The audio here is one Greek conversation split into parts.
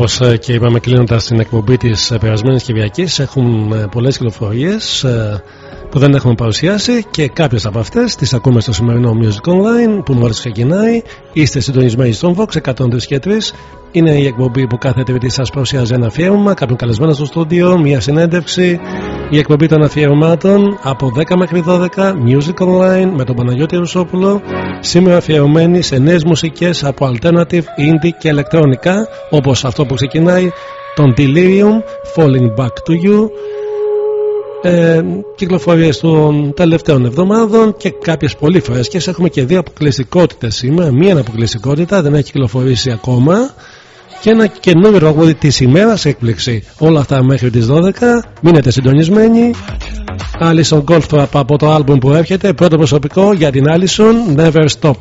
Όπως και είπαμε, κλείνοντας την εκπομπή της περασμένης Κυριακής, έχουν πολλές κυκλοφορίες που δεν έχουμε παρουσιάσει και κάποιες από αυτές τις ακούμε στο σημερινό Music Online που μόλι ξεκινάει. Είστε συντονισμένοι στον Vox 103 και 3. Είναι η εκπομπή που κάθε Τρίτη σας παρουσιάζει ένα αφιέρωμα, κάποιον καλεσμένο στο στούντιο, μια συνέντευξη. Η εκπομπή των αφιερωμάτων από 10 μέχρι 12 Music Online με τον Παναγιώτη Ρουσόπουλο. Σήμερα αφιερωμένη σε νέες μουσικές από alternative, indie και ηλεκτρονικά όπως αυτό που ξεκινάει τον Delirium Falling Back to You. Ε, κυκλοφορίες των τελευταίων εβδομάδων και κάποιες πολύ φρέσκες. Έχουμε και δύο αποκλειστικότητες σήμερα. Μία αποκλειστικότητα δεν έχει κυκλοφορήσει ακόμα. Και ένα καινούριο τραγούδι της ημέρας έκπληξη. Όλα αυτά μέχρι τις 12 μείνετε συντονισμένοι Alison Goldfrapp από το άλμπουμ που έρχεται πρώτο προσωπικό για την Alison Never Stop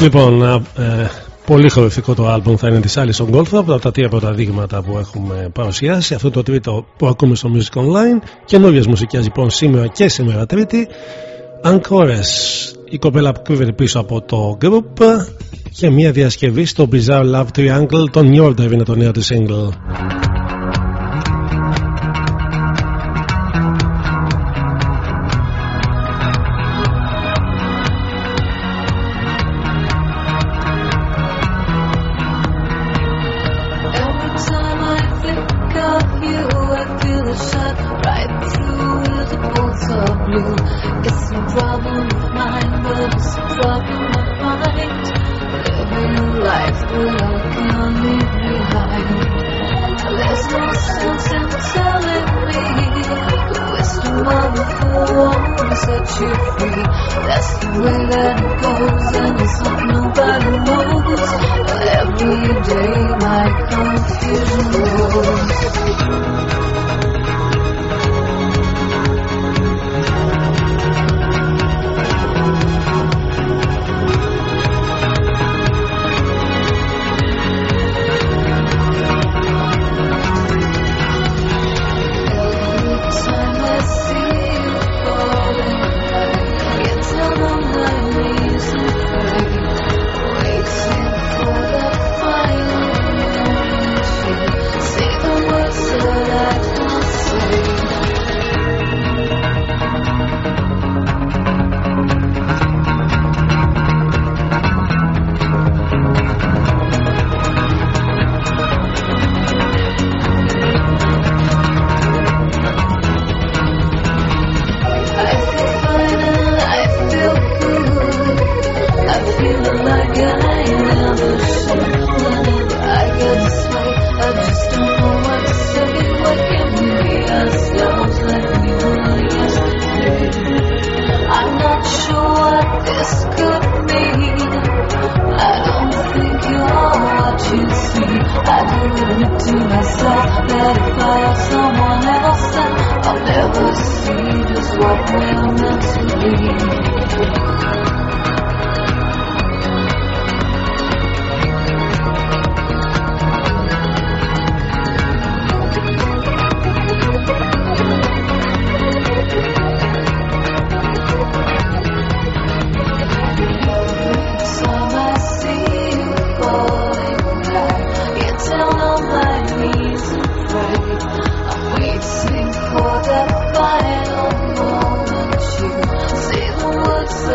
Λοιπόν, ε, πολύ χορηφικό το άλμπουμ θα είναι της Alison Goldfrapp από τα τρία πρώτα δείγματα που έχουμε παρουσιάσει. Αυτό το τρίτο που ακούμε στο Music Online. Καινούριες μουσικές λοιπόν σήμερα και σήμερα τρίτη. Ancores η κοπέλα που κρύβεται πίσω από το group. Και μια διασκευή στο Bizarre Love Triangle το New Order είναι το νέο της single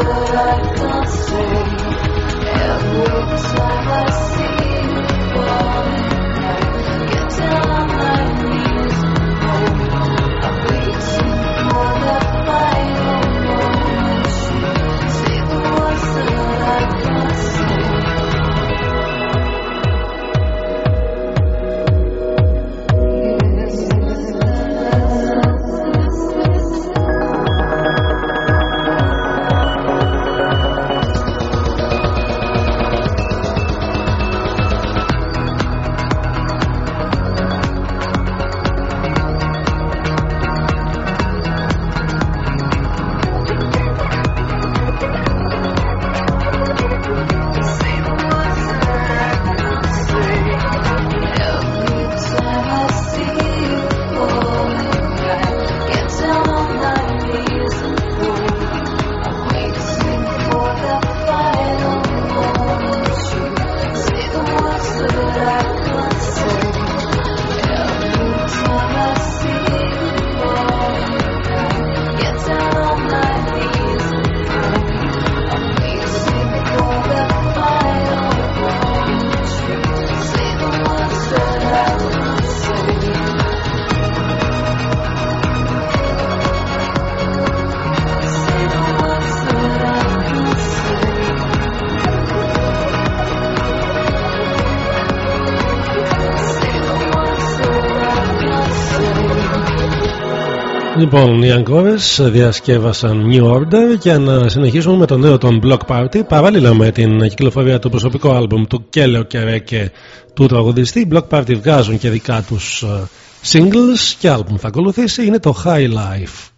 that I can't see. It looks like I Λοιπόν, οι Αγκόρες διασκεύασαν New Order και να συνεχίσουμε με το νέο των Block Party παράλληλα με την κυκλοφορία του προσωπικού άλμπουμ του Κέλεο και του τραγουδιστή. Οι Block Party βγάζουν και δικά τους ε, singles και άλμπουμ θα ακολουθήσει είναι το High Life.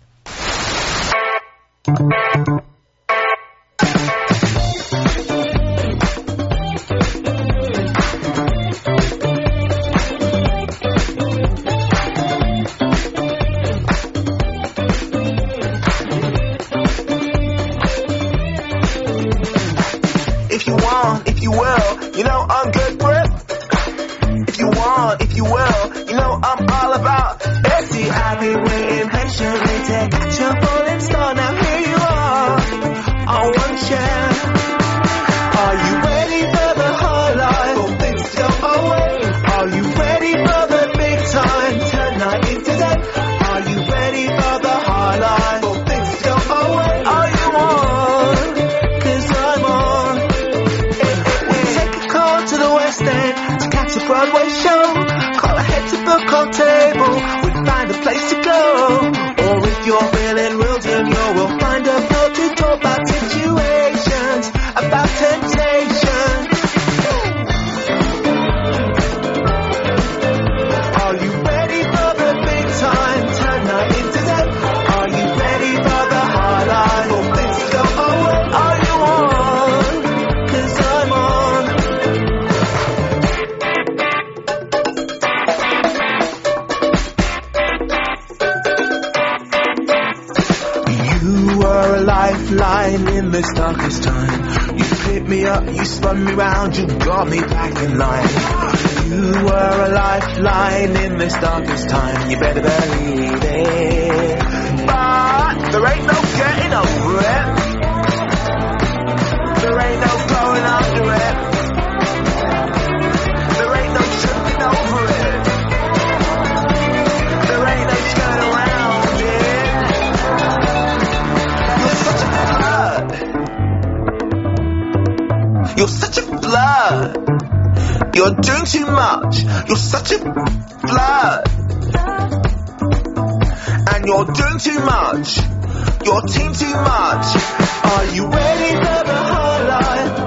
round, you got me back in line. You were a lifeline in this darkest time, you better believe it. But there ain't no getting over it. There ain't no going under it. You're such a flirt. You're doing too much. You're such a flirt. And you're doing too much. You're team too much. Are you ready for the highlight?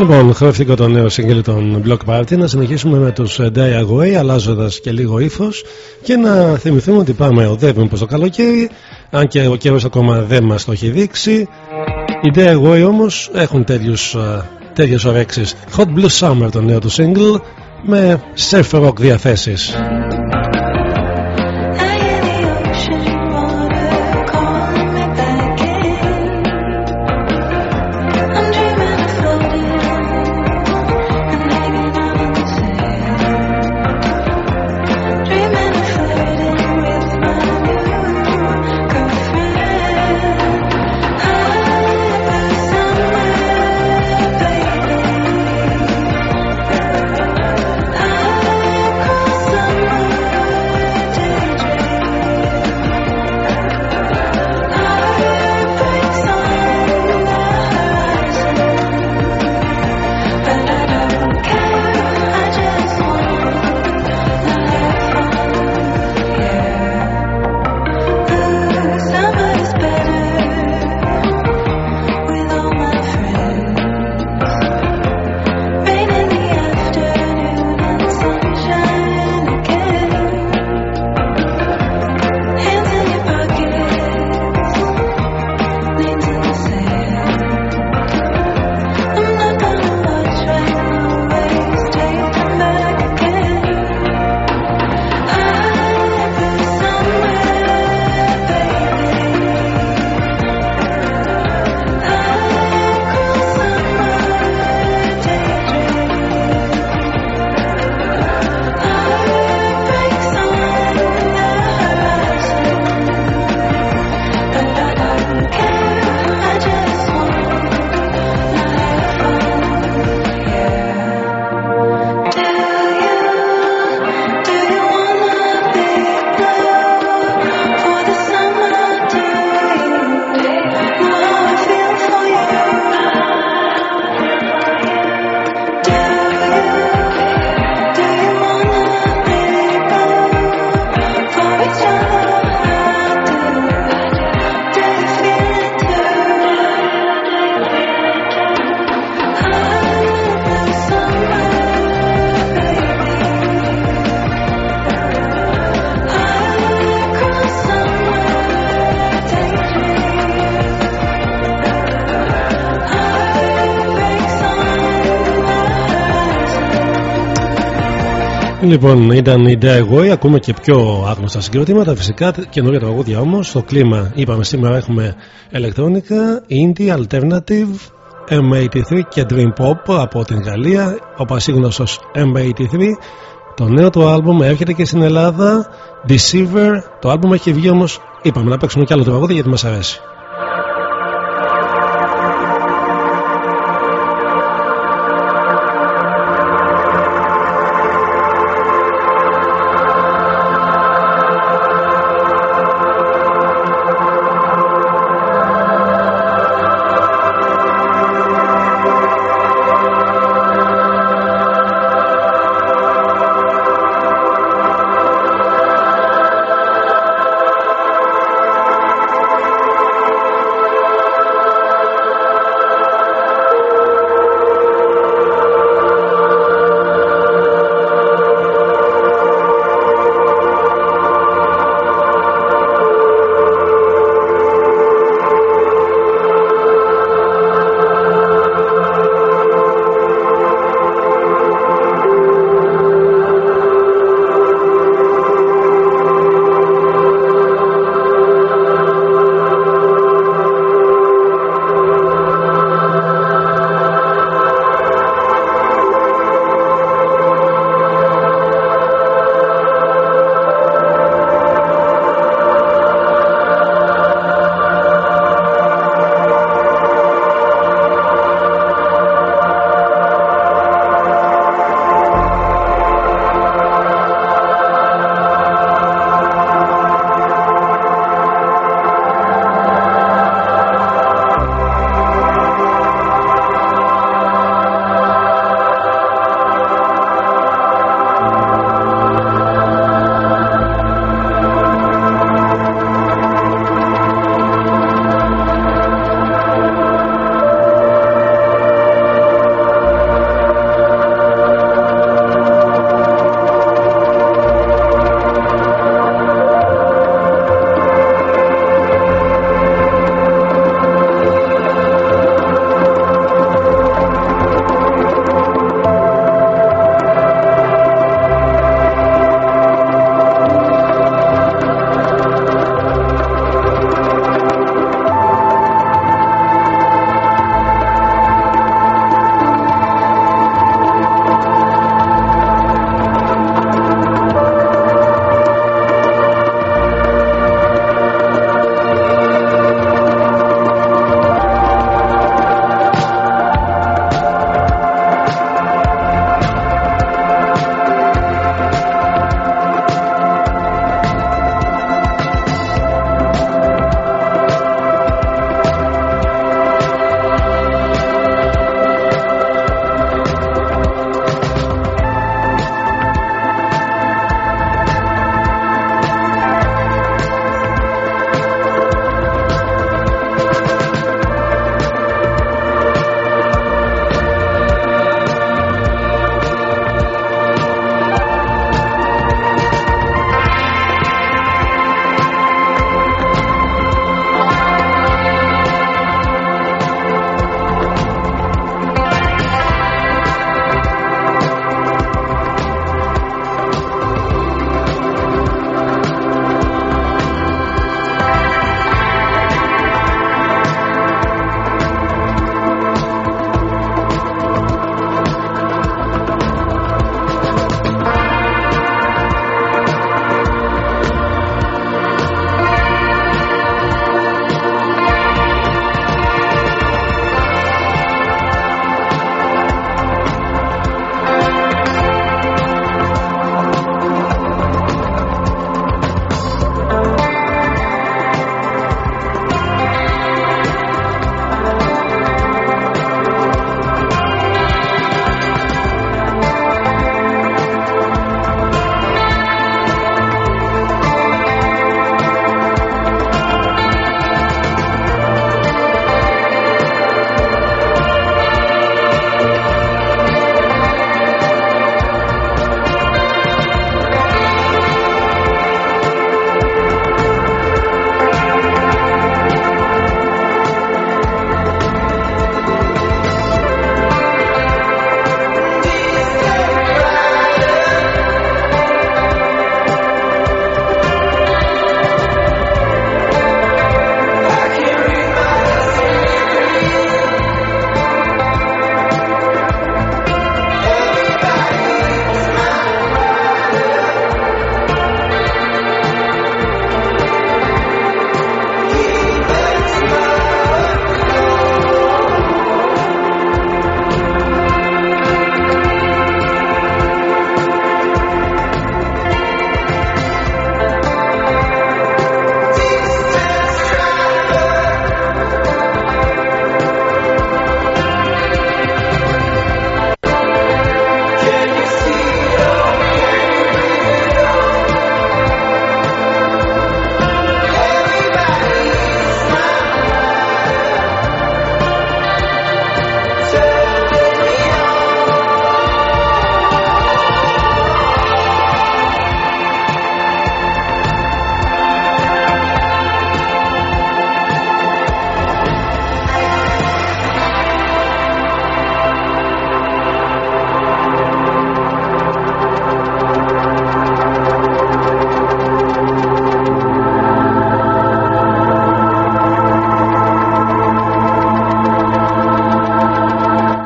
Λοιπόν, χρώθηκε το νέο σύγκλι των Block Party. Να συνεχίσουμε με τους Die Away, αλλάζοντας και λίγο ύφος και να θυμηθούμε ότι πάμε, οδεύουμε προς το καλοκαίρι. Αν και ο καιρός ακόμα δεν μας το έχει δείξει. Οι Die Away όμως έχουν τέτοιες ορέξει. Hot Blue Summer το νέο του single με surf rock διαθέσεις. Λοιπόν, ήταν η DIY, ακούμε και πιο άγνωστα συγκροτήματα, φυσικά καινούργια τραγούδια όμως. Στο κλίμα, είπαμε σήμερα έχουμε ηλεκτρόνικα, indie, alternative, M83 και dream pop από την Γαλλία. Ο πασίγνωστο M83. Το νέο του άλμπουμ έρχεται και στην Ελλάδα. Deceiver. Το άλμπουμ έχει βγει όμως, είπαμε να παίξουμε κι άλλο τραγούδι γιατί μας αρέσει.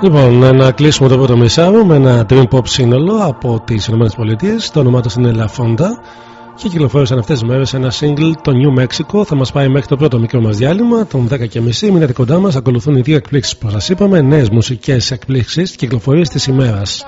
Λοιπόν, να κλείσουμε το πρώτο μισάρο με ένα dream pop σύνολο από τις ΗΠΑ. Το όνομά τους είναι La Fonda και κυκλοφόρησαν αυτές τις μέρες ένα single, το New Mexico. Θα μας πάει μέχρι το πρώτο μικρό μας διάλειμμα, των 10.30. Μείνετε κοντά μας, ακολουθούν οι δύο εκπλήξεις που σας είπαμε, νέες μουσικές εκπλήξεις και κυκλοφορίες της ημέρας.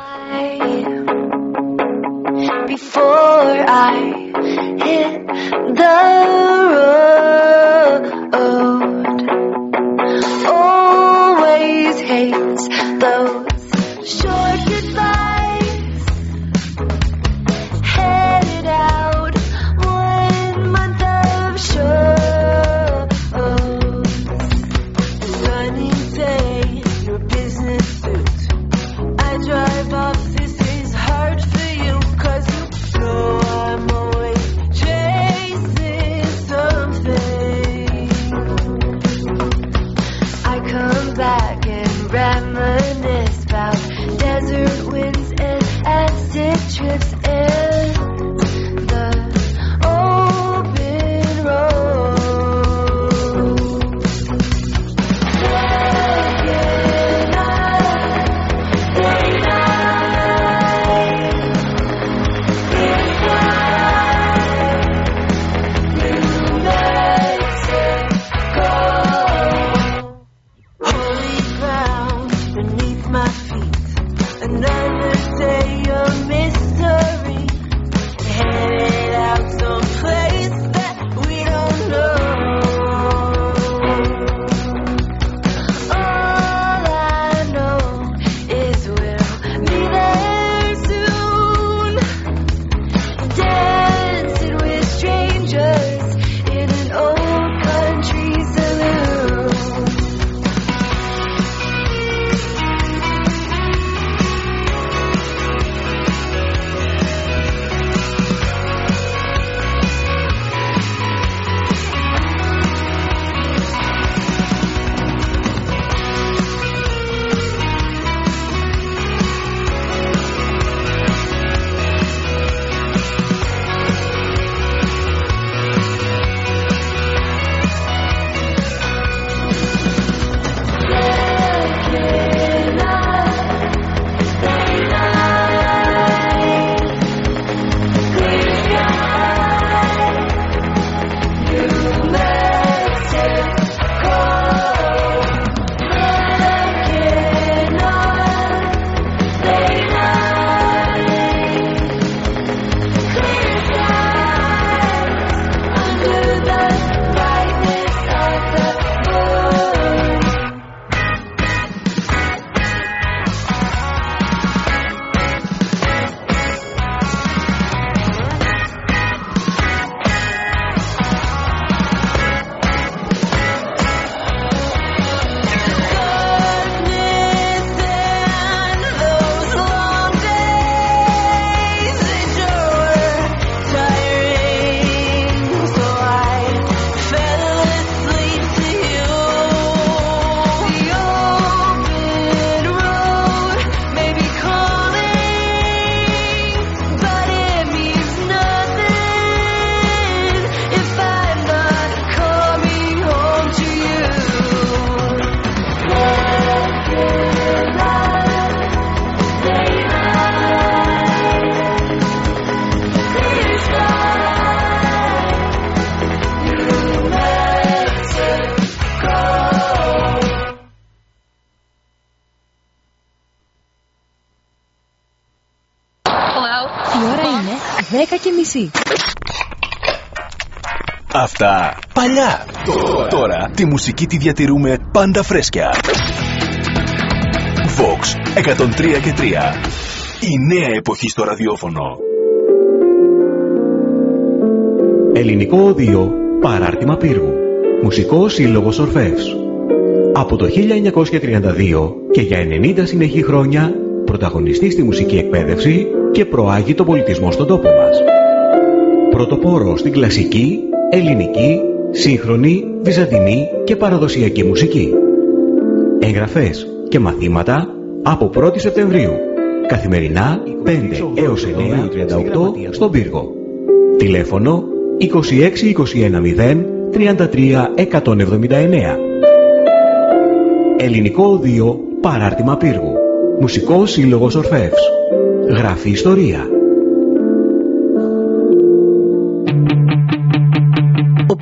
Τη μουσική τη διατηρούμε πάντα φρέσκια. Vox 103 και 3. Η νέα εποχή στο ραδιόφωνο. Ελληνικό Οδείο Παράρτημα Πύργου Μουσικό Σύλλογος Ορφεύς Από το 1932 και για 90 συνεχή χρόνια πρωταγωνιστή στη μουσική εκπαίδευση και προάγει τον πολιτισμό στον τόπο μας. Πρωτοπόρο στην κλασική, ελληνική, σύγχρονη, βυζαντινή και παραδοσιακή μουσική. Εγγραφές και μαθήματα από 1η Σεπτεμβρίου. Καθημερινά 5 έως 9.38 στον Πύργο. Τηλέφωνο 2621 0 33 179. Ελληνικό Οδείο Παράρτημα Πύργου. Μουσικός Σύλλογος Ορφεύς. Γράφει ιστορία.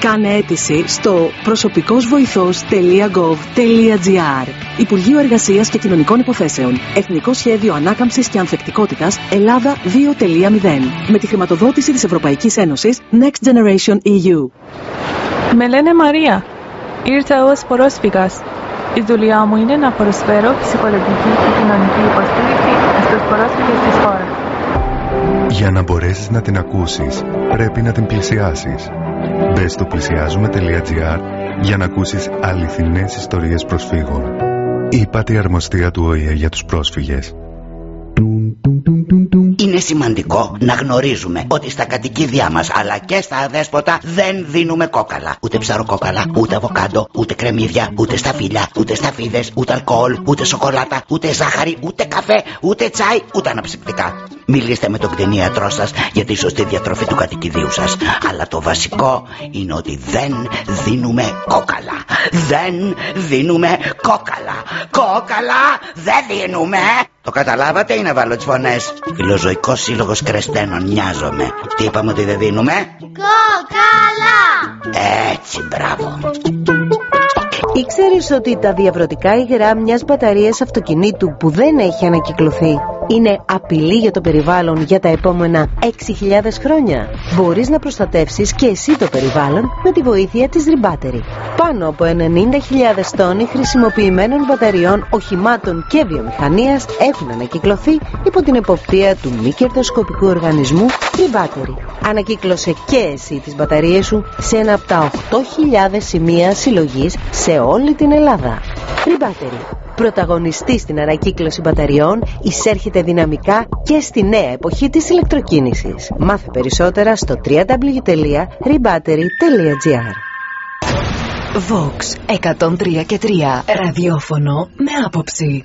Κάνε αίτηση στο προσωπικόσβοηθός.gov.gr Υπουργείο Εργασίας και Κοινωνικών Υποθέσεων Εθνικό Σχέδιο Ανάκαμψης και Ανθεκτικότητας Ελλάδα 2.0 Με τη χρηματοδότηση της Ευρωπαϊκής Ένωσης Next Generation EU Με λένε Μαρία. Ήρθα ως πρόσφυγας. Η δουλειά μου είναι να προσφέρω ψυχολογική και κοινωνική υποστήριξη στους πρόσφυγες της χώρας. Για να μπορέσεις να την ακούσεις, πρέπει να την πλησιάσεις. Μπες στο πλησιάζουμε.gr για να ακούσεις αληθινές ιστορίες προσφύγων. Είπατε η αρμοστία του ΟΗΕ για τους πρόσφυγες. Είναι σημαντικό να γνωρίζουμε ότι στα κατοικίδια μας αλλά και στα αδέσποτα δεν δίνουμε κόκαλα. Ούτε ψαροκόκαλα, ούτε αβοκάντο, ούτε κρεμμύδια, ούτε σταφύλια, ούτε σταφίδες, ούτε αλκοόλ, ούτε σοκολάτα, ούτε ζάχαρη, ούτε καφέ, ούτε τσάι, ούτε αναψυκτικά. Μιλήστε με τον κτηνίατρό σας για τη σωστή διατροφή του κατοικιδίου σας. Αλλά το βασικό είναι ότι δεν δίνουμε κόκαλα. Δεν δίνουμε κόκαλα. Κόκαλα δεν δίνουμε. Το καταλάβατε ή να βάλω τις φωνές; Φιλοζωικός σύλλογος κρεστένων νοιάζομαι. Τι είπαμε ότι δεν δίνουμε; Κόκαλα! Έτσι μπράβο. Ήξερες ότι τα διαβρωτικά υγρά μιας μπαταρίας αυτοκινήτου που δεν έχει ανακυκλωθεί είναι απειλή για το περιβάλλον για τα επόμενα 6.000 χρόνια; Μπορείς να προστατεύσεις και εσύ το περιβάλλον με τη βοήθεια της Rebattery. Πάνω από 90.000 τόνοι χρησιμοποιημένων μπαταριών, οχημάτων και βιομηχανίας έχουν ανακυκλωθεί υπό την εποπτεία του μη κερδοσκοπικού οργανισμού Rebattery. Ανακύκλωσε και εσύ τις μπαταρίες σου σε ένα από τα 8.000 σημεία συλλογής σε όλη την Ελλάδα. Rebattery. Πρωταγωνιστή στην ανακύκλωση μπαταριών, εισέρχεται δυναμικά και στη νέα εποχή της ηλεκτροκίνησης. Μάθε περισσότερα στο www.rebattery.gr Vox 103 και 3 ραδιόφωνο με άποψη.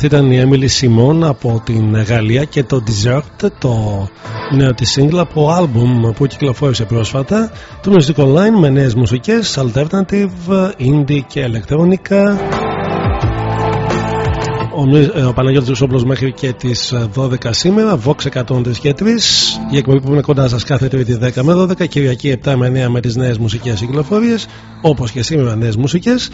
Αυτή ήταν η Emily Simon από την Γαλλία και το Desert, το νέο της single από άλμπουμ που κυκλοφόρησε πρόσφατα του Music Online με νέες μουσικές, alternative, indie και ηλεκτρόνικα. Ο, Μι- ε, ο Παναγιώτης Βουσόπουλος μέχρι και τις ε, 12 σήμερα, Vox 103 και 3. Η εκπομπή που είναι κοντά σας κάθε Τρίτη 10 με 12, Κυριακή 7 με 9 με τις νέες μουσικές κυκλοφορίες, όπως και σήμερα νέες μουσικές.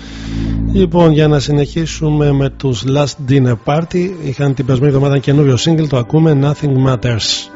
Λοιπόν, για να συνεχίσουμε με τους Last Dinner Party, είχαν την περσμένη εβδομάδα καινούριο σύγκλι, το ακούμε Nothing Matters.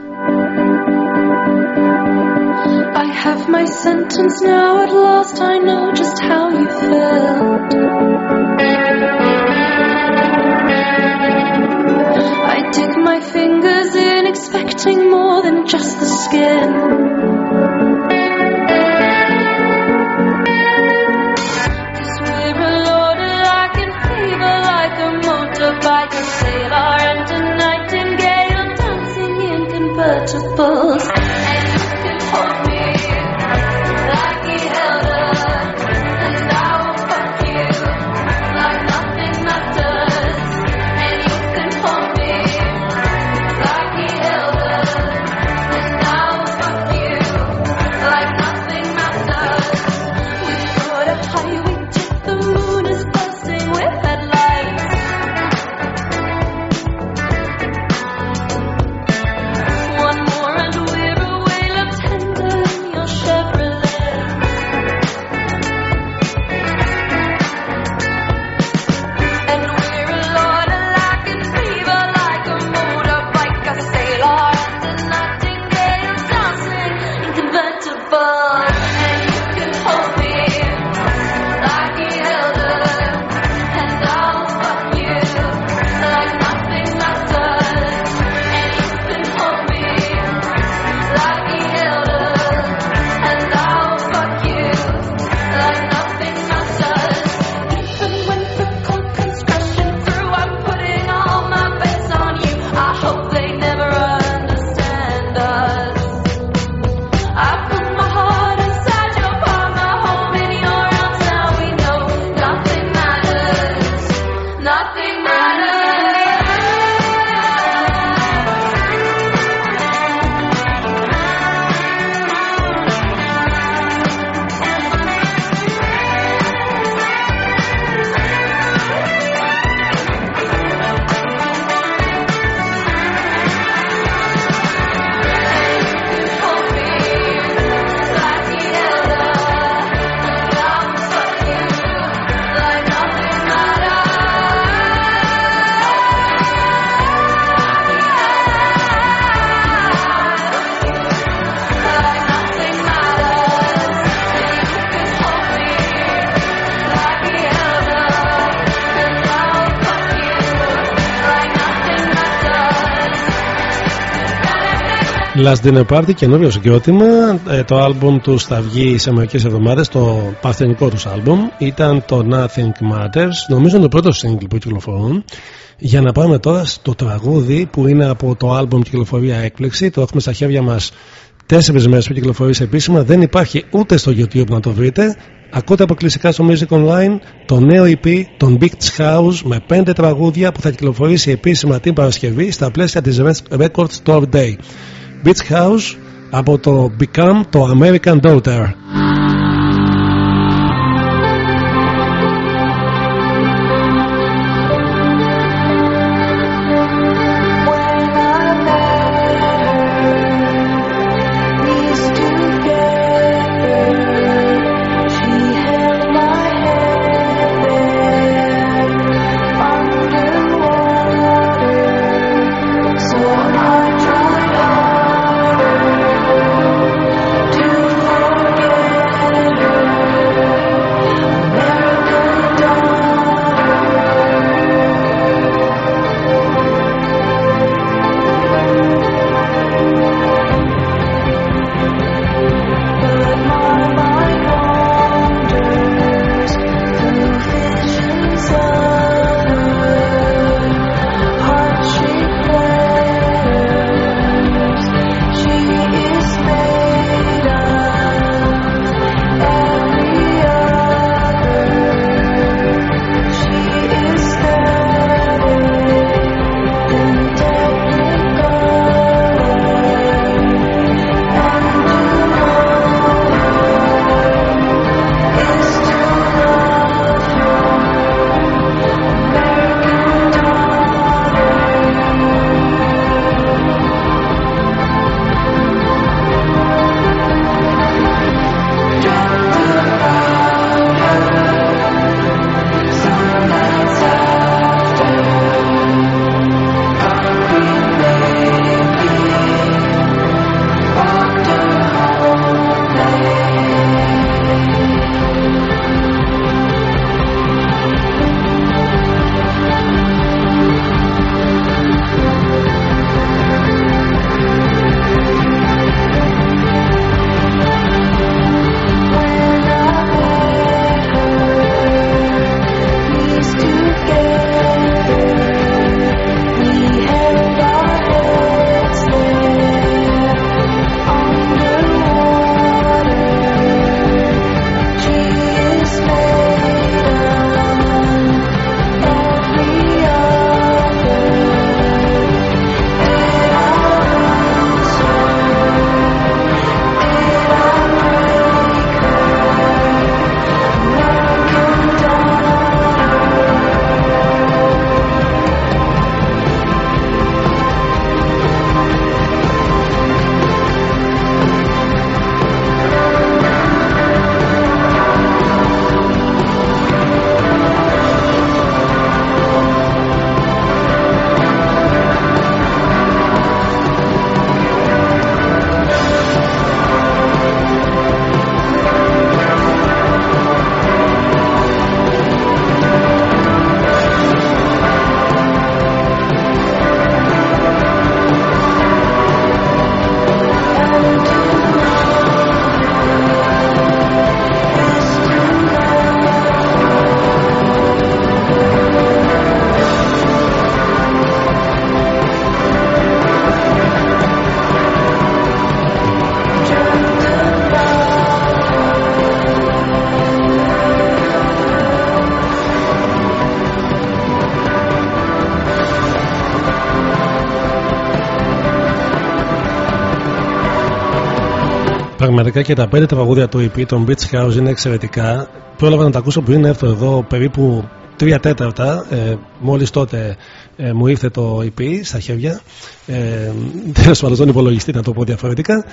Last Dinner Party, καινούριο συγκρότημα. Ε, το άλμπουμ τους θα βγει σε μερικές εβδομάδες. Το παρθενικό τους άλμπουμ ήταν το Nothing Matters. Νομίζω είναι το πρώτο single που κυκλοφορούν. Για να πάμε τώρα στο τραγούδι που είναι από το άλμπουμ κυκλοφορία έκπληξη. Το έχουμε στα χέρια μας τέσσερις μέρες που κυκλοφορεί επίσημα. Δεν υπάρχει ούτε στο YouTube να το βρείτε. Ακούτε αποκλειστικά στο Music Online το νέο EP των Beach House με πέντε τραγούδια που θα κυκλοφορήσει επίσημα την Παρασκευή στα πλαίσια της Records Tour Day. Beach House από το Become το American Daughter. Πραγματικά και τα πέντε τραγούδια του EP των Beach House είναι εξαιρετικά. Πρόλαβα να τα ακούσω πριν έρθω εδώ περίπου τρία τέταρτα. Ε, Μόλις τότε ε, μου ήρθε το EP στα χέρια. Ε, Τέλος πάντων, τον υπολογιστή, να το πω διαφορετικά.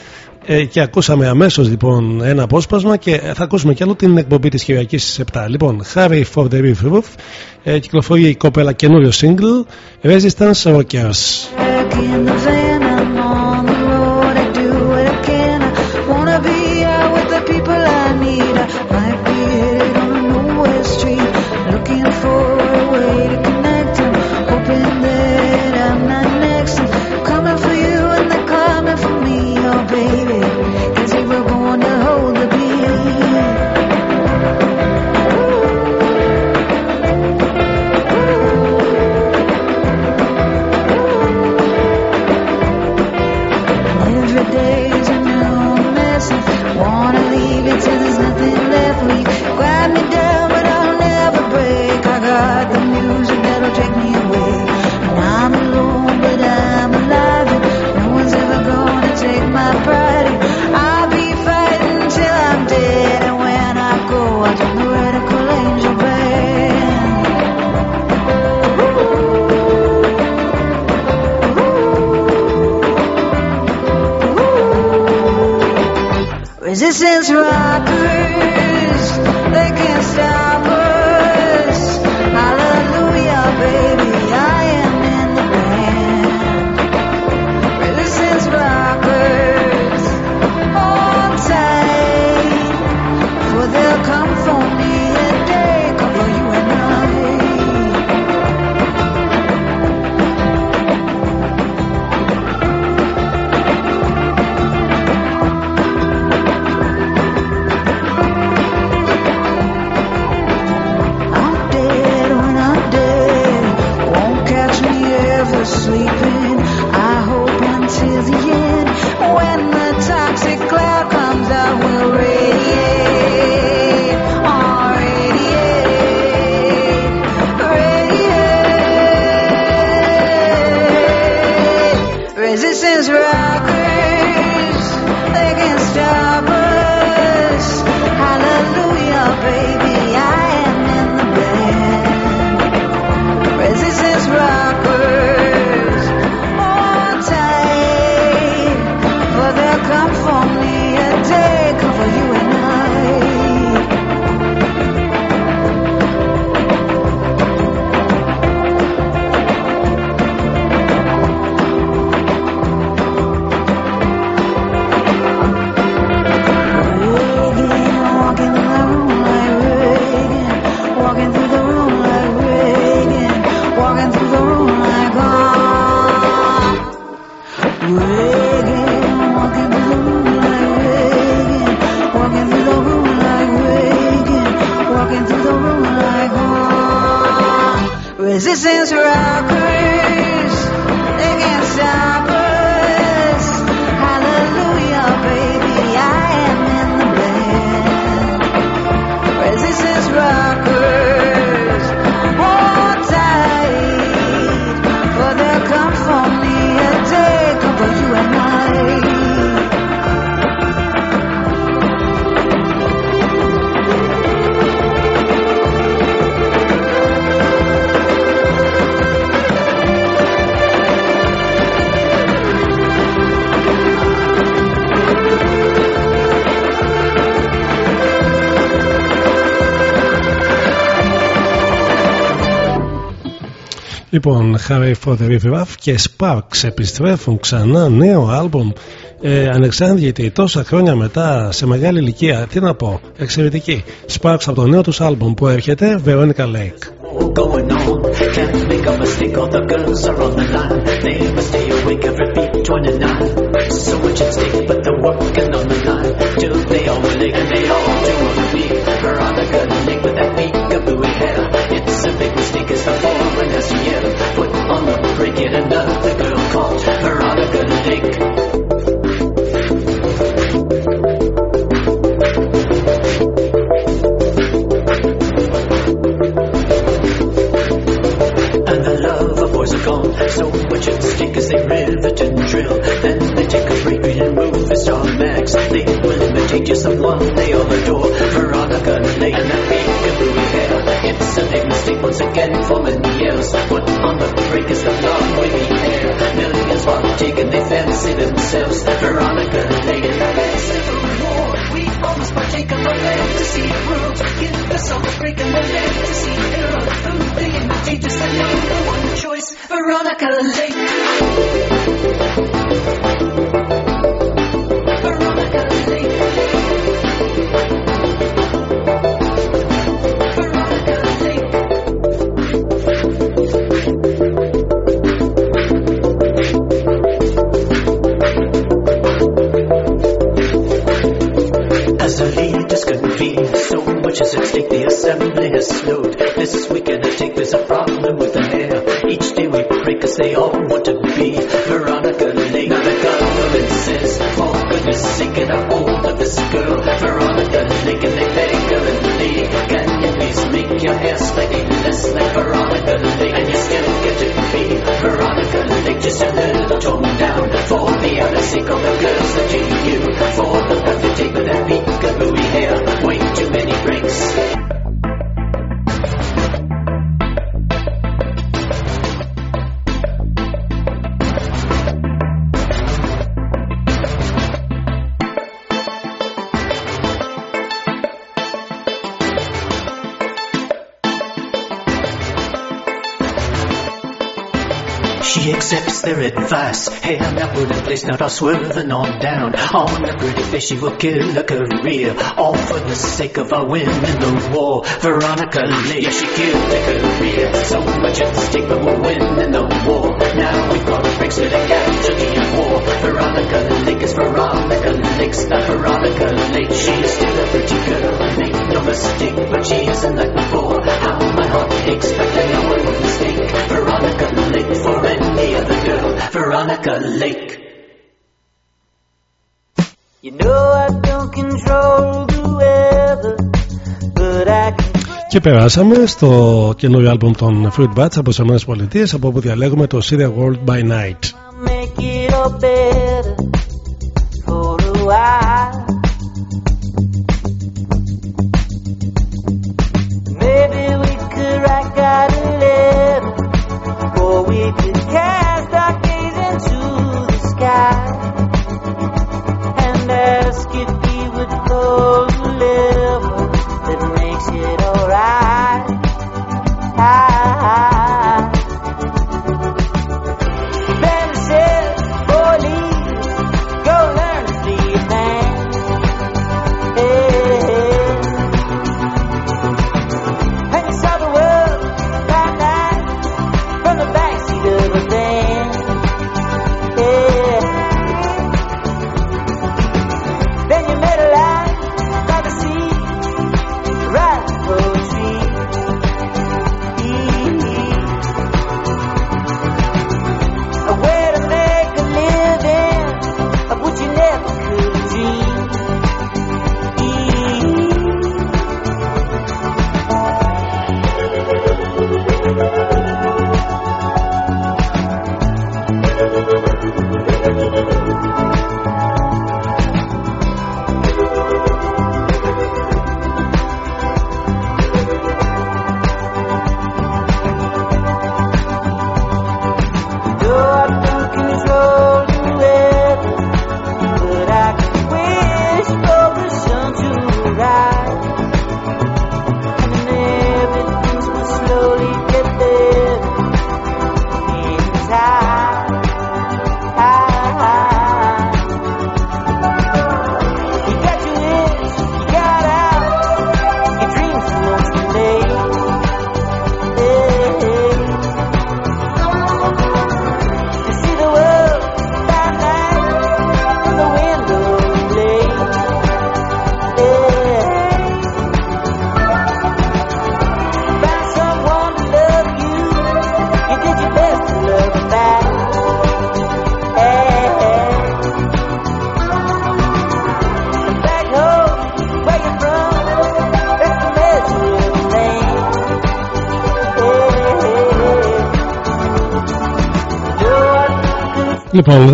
Ε, και ακούσαμε αμέσως λοιπόν ένα απόσπασμα και θα ακούσουμε κι άλλο την εκπομπή της Κυριακής στι 7. Λοιπόν, Harry for the Reef Roof. Ε, κυκλοφορεί η κοπέλα καινούριο single Resistance Rockers. λοιπόν Harry for the και Sparks επιστρέφουν ξανά νέο άλμπουμ. Ε, ανεξάνδιτη τόσα χρόνια μετά σε μεγάλη ηλικία τι να πω εξαιρετική. Sparks από το νέο τους άλμπουμ που έρχεται Veronica Lake. On the break, yet another girl called Veronica Lake. And the love of boys are gone. So much at stake as they rivet and drill. Then they take a break and move the star mag. hate you someone they all adore. Veronica Lake and that peekaboo hair. It's a big mistake once again for privacy themselves. Veronica, the naked habits, war. We almost partake of our fantasy world. Give us a break in the fantasy era. Food, the teachers, one choice. Veronica, assembly has slowed. This weekend I take there's a problem with the hair. Each day we break cause they all want to be Veronica Lake. Now the government says, for goodness sake, get a hold of this girl. Veronica Lake and they beg her and plead. Can you please make your hair slightly less like Veronica Lake? And you still get to be Veronica Lake, just a little toned down. For the other sake of the girls that you you. For the path you with that peekaboo Not in place, toss swerving on down. On the pretty face, she will kill a career. All for the sake of our win in the war. Veronica Lee, yeah, she killed a career. So much at stake, but we'll win in the war. Now we've got a breaks to the casualty of war. Veronica Lake is Veronica Lake's not Veronica Lake. She is still a pretty girl, make no mistake, but she isn't like before. How my heart aches, but I know it was a mistake. Veronica Lake for any other girl. Veronica Lake. You know I don't control the weather, but I can Και περάσαμε στο καινούριο άλμπουμ των Fruit Bats από τις ΗΠΑ από όπου διαλέγουμε το See the World by Night.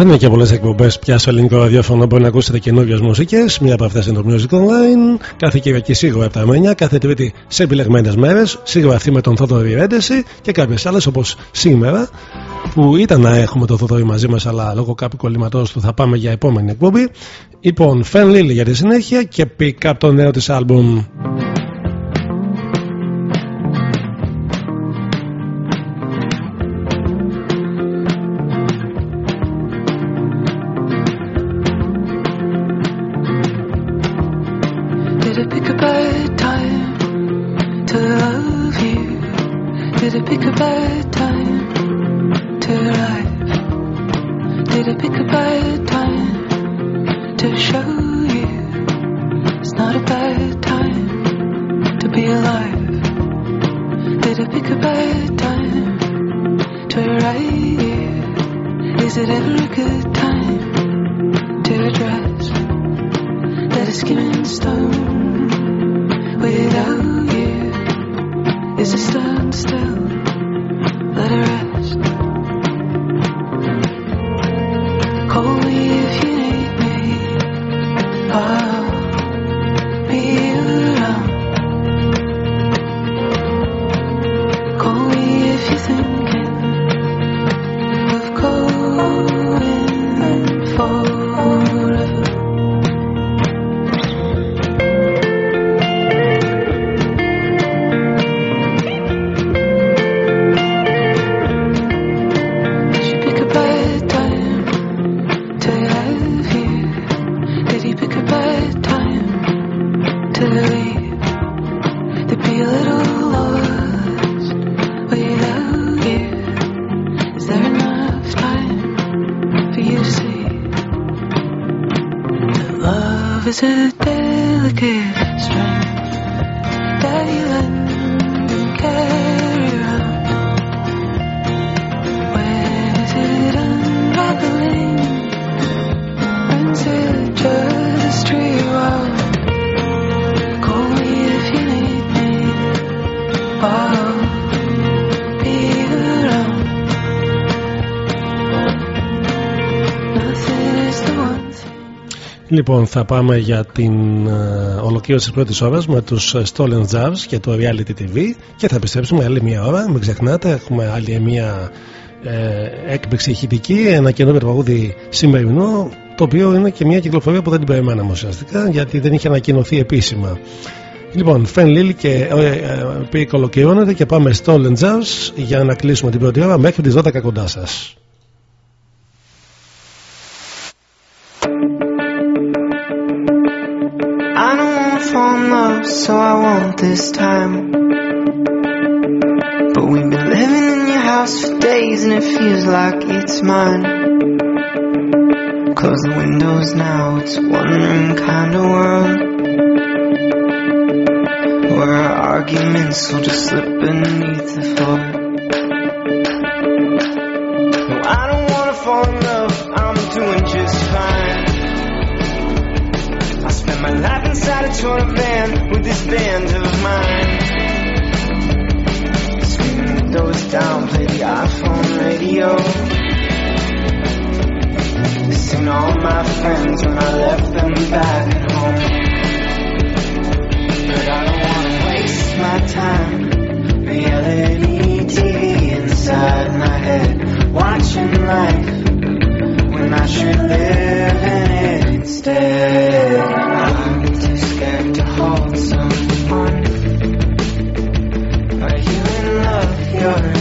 Δεν είναι και πολλές εκπομπές πια στο ελληνικό ραδιόφωνο. Μπορεί να ακούσετε καινούριες μουσικές. Μία από αυτές είναι το Music Online. Κάθε Κυριακή σίγουρα από τα 9, κάθε Τρίτη σε επιλεγμένες μέρες. Σίγουρα αυτή με τον Θόδωρη Ρέντεση και κάποιες άλλες όπως σήμερα που ήταν να έχουμε το Θοδωρή μαζί μας, αλλά λόγω κάποιου κολλήματός του θα πάμε για επόμενη εκπομπή. Λοιπόν, Φεν Λίλι για τη συνέχεια και pick up το νέο της άλμπουμ. Λοιπόν, θα πάμε για την ε, ολοκλήρωση της πρώτης ώρας με τους Stolen Jazz και το Reality TV και θα επιστρέψουμε άλλη μια ώρα. Μην ξεχνάτε, έχουμε άλλη μια ε, έκπληξη ηχητική, ένα καινούριο τραγούδι σημερινό, το οποίο είναι και μια κυκλοφορία που δεν την περιμέναμε ουσιαστικά γιατί δεν είχε ανακοινωθεί επίσημα. Λοιπόν, Φεν Λίλ και ε, ε, Πίκ ολοκληρώνεται και πάμε Stolen Jazz για να κλείσουμε την πρώτη ώρα μέχρι τις 12 κοντά σας. In love, so I won't this time. But we've been living in your house for days and it feels like it's mine. Close the windows now, it's one room kind of world. Where our arguments will just slip beneath the floor. I spent my life inside a tour van with this band of mine. Screen the windows down, play the iPhone radio. To all my friends when I left them back at home. But I don't wanna waste my time. Reality TV inside my head, watching life when I should live in it instead. your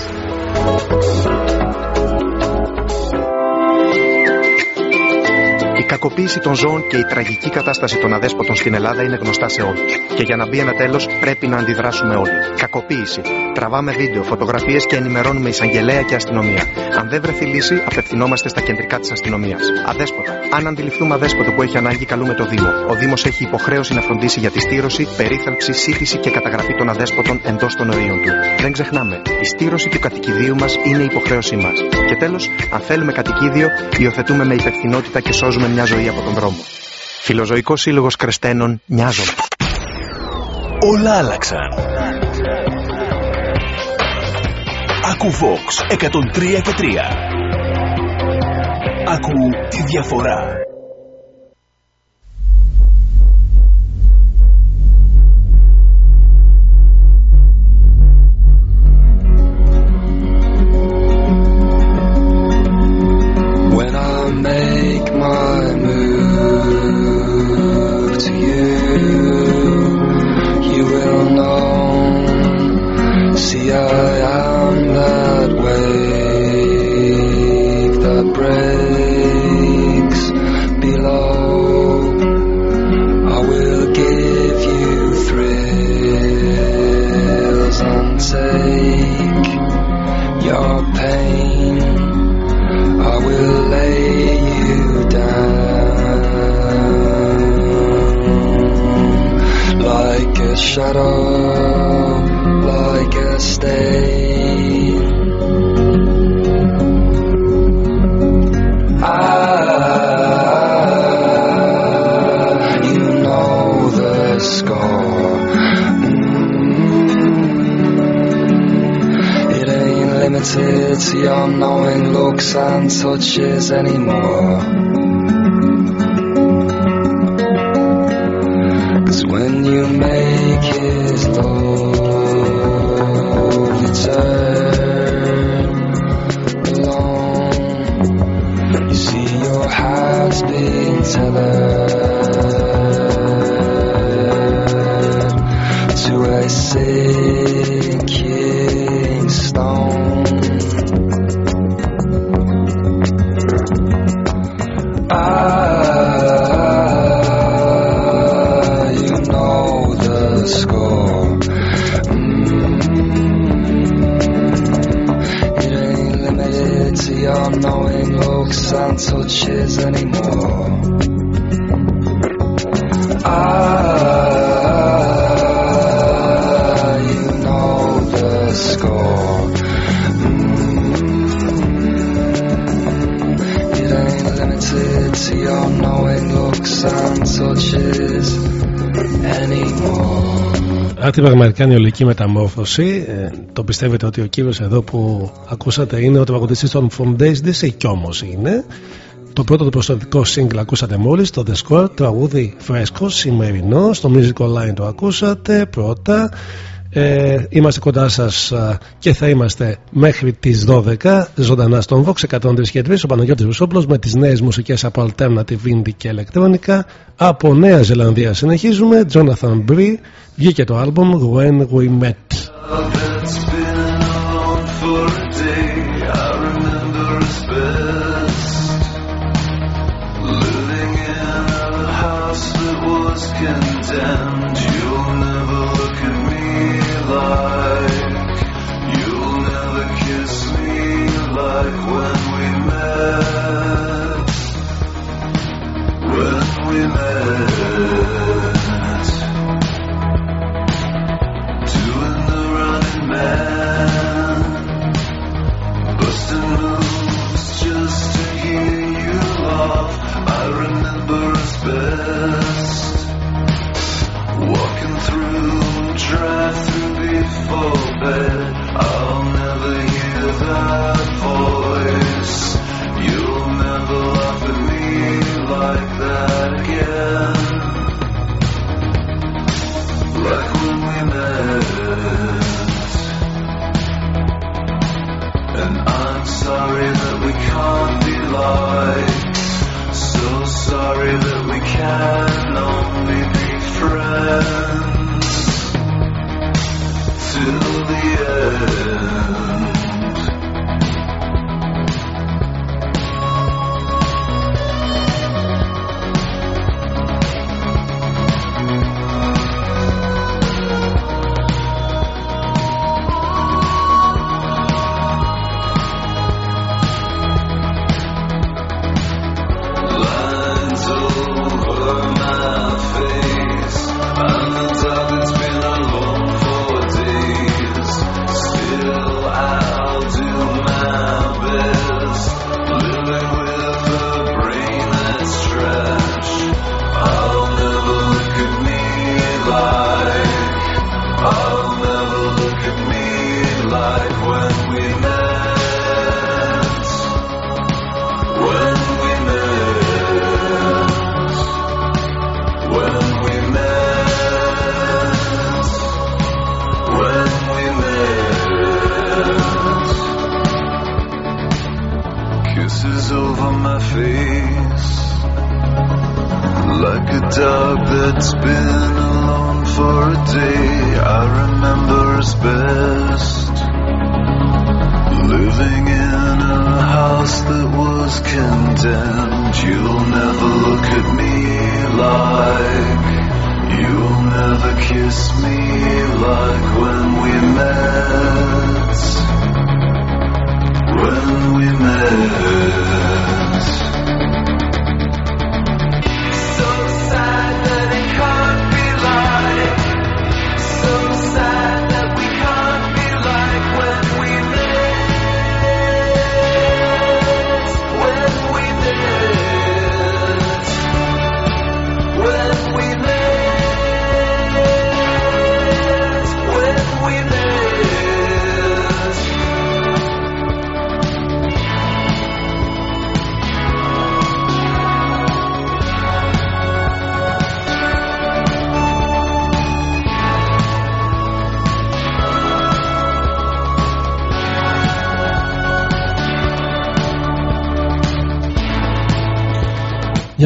Thank you. Η κακοποίηση των ζώων και η τραγική κατάσταση των αδέσποτων στην Ελλάδα είναι γνωστά σε όλους. Και για να μπει ένα τέλος, πρέπει να αντιδράσουμε όλοι. Κακοποίηση. Τραβάμε βίντεο, φωτογραφίες και ενημερώνουμε εισαγγελέα και αστυνομία. Αν δεν βρεθεί λύση, απευθυνόμαστε στα κεντρικά της αστυνομίας. Αδέσποτα. Αν αντιληφθούμε αδέσποτο που έχει ανάγκη, καλούμε το Δήμο. Ο Δήμος έχει υποχρέωση να φροντίσει για τη στήρωση, περίθαλψη, σύντηση και καταγραφή των αδέσποτων εντός των ορίων του. Δεν ξεχνάμε, η στήρωση του κατοικιδίου μας είναι υποχρέωσή μας. Και τέλος, αν θέλουμε κατοικίδιο, υιοθετούμε με υπευθυνότητα και σώζουμε μια ζωή από τον δρόμο. Φιλοζωικός Σύλλογος Κρεστένων, νοιάζομαι. Όλα άλλαξαν. Ακού Vox 103 και 3. Ακού τη διαφορά. Limited to your knowing looks and touches anymore. Cause when you make his love return την πραγματικά ολική μεταμόρφωση, ε, το πιστεύετε ότι ο κύριος εδώ που ακούσατε είναι ο τραγουδιστής των From Days DC κι όμως είναι. Το πρώτο του προστατικό single ακούσατε μόλις, το The Score, τραγούδι φρέσκο, σημερινό, στο Music Online το ακούσατε πρώτα. Ε, είμαστε κοντά σας α, και θα είμαστε μέχρι τις 12 ζωντανά στον Vox 103 και 3 ο Παναγιώτης Βουσόπουλος με τις νέες μουσικές από Alternative Indie και ηλεκτρονικά από Νέα Ζελανδία συνεχίζουμε. Jonathan Bree βγήκε το άλμπομ When We Met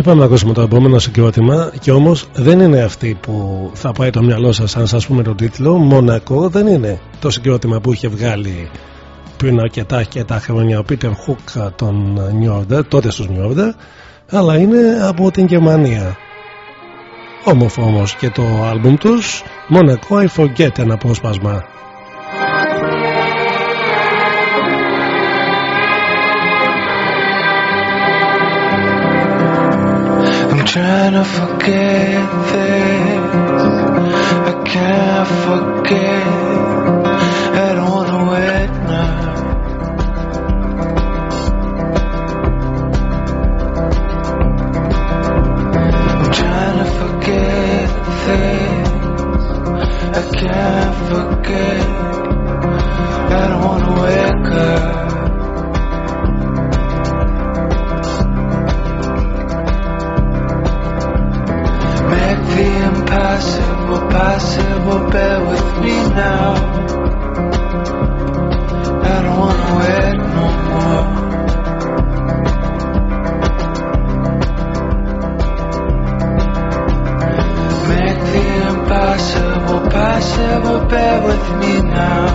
Για πάμε να ακούσουμε το επόμενο συγκρότημα και όμως δεν είναι αυτή που θα πάει το μυαλό σας αν σας πούμε τον τίτλο. Μονακό δεν είναι το συγκρότημα που είχε βγάλει πριν αρκετά αρκετά χρόνια ο Πίτερ Χουκ των New Order, τότε στους New Order αλλά είναι από την Γερμανία. Όμορφο όμως και το άλμπουμ τους. Μονακό I Forget ένα απόσπασμα trying to forget this. I can't forget. I don't wanna wait now. I'm trying to forget this. I can't forget. I don't wanna wake up. Possible. Bear with me now. I don't wanna wait no more. Make the impossible possible. Bear with me now.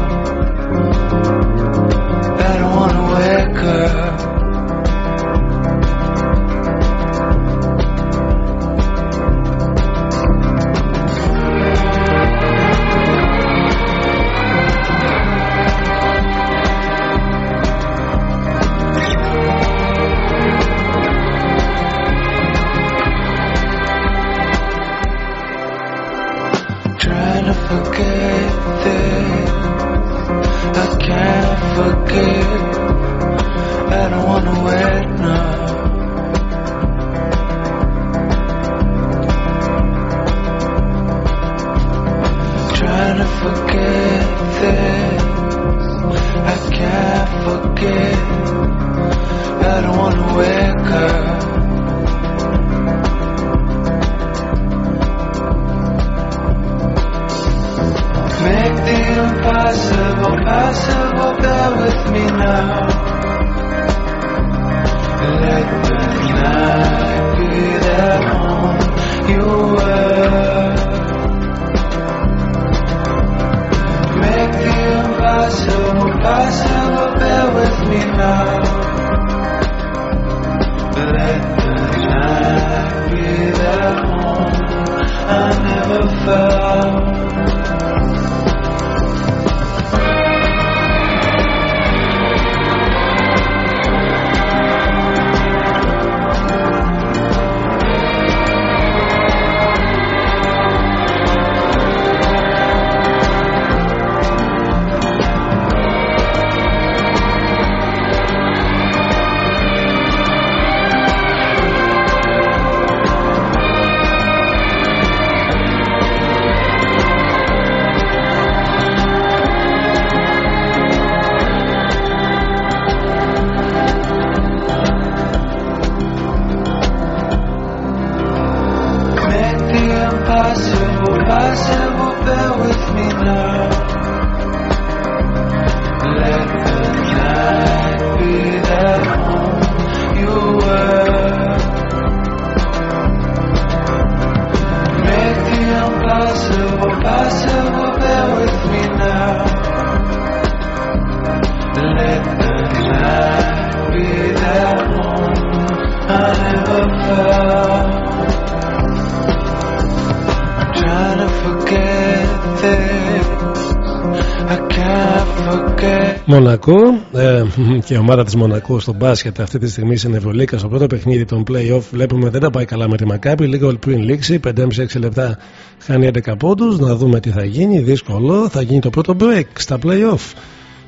Μονακό ε, και η ομάδα της Μονακό στο μπάσκετ αυτή τη στιγμή στην Ευρωλίκα στο πρώτο παιχνίδι των play-off βλέπουμε δεν τα πάει καλά με τη Μακάπη λίγο πριν λήξει 5,5-6 λεπτά χάνει 11 πόντους να δούμε τι θα γίνει δύσκολο θα γίνει το πρώτο break στα play-off.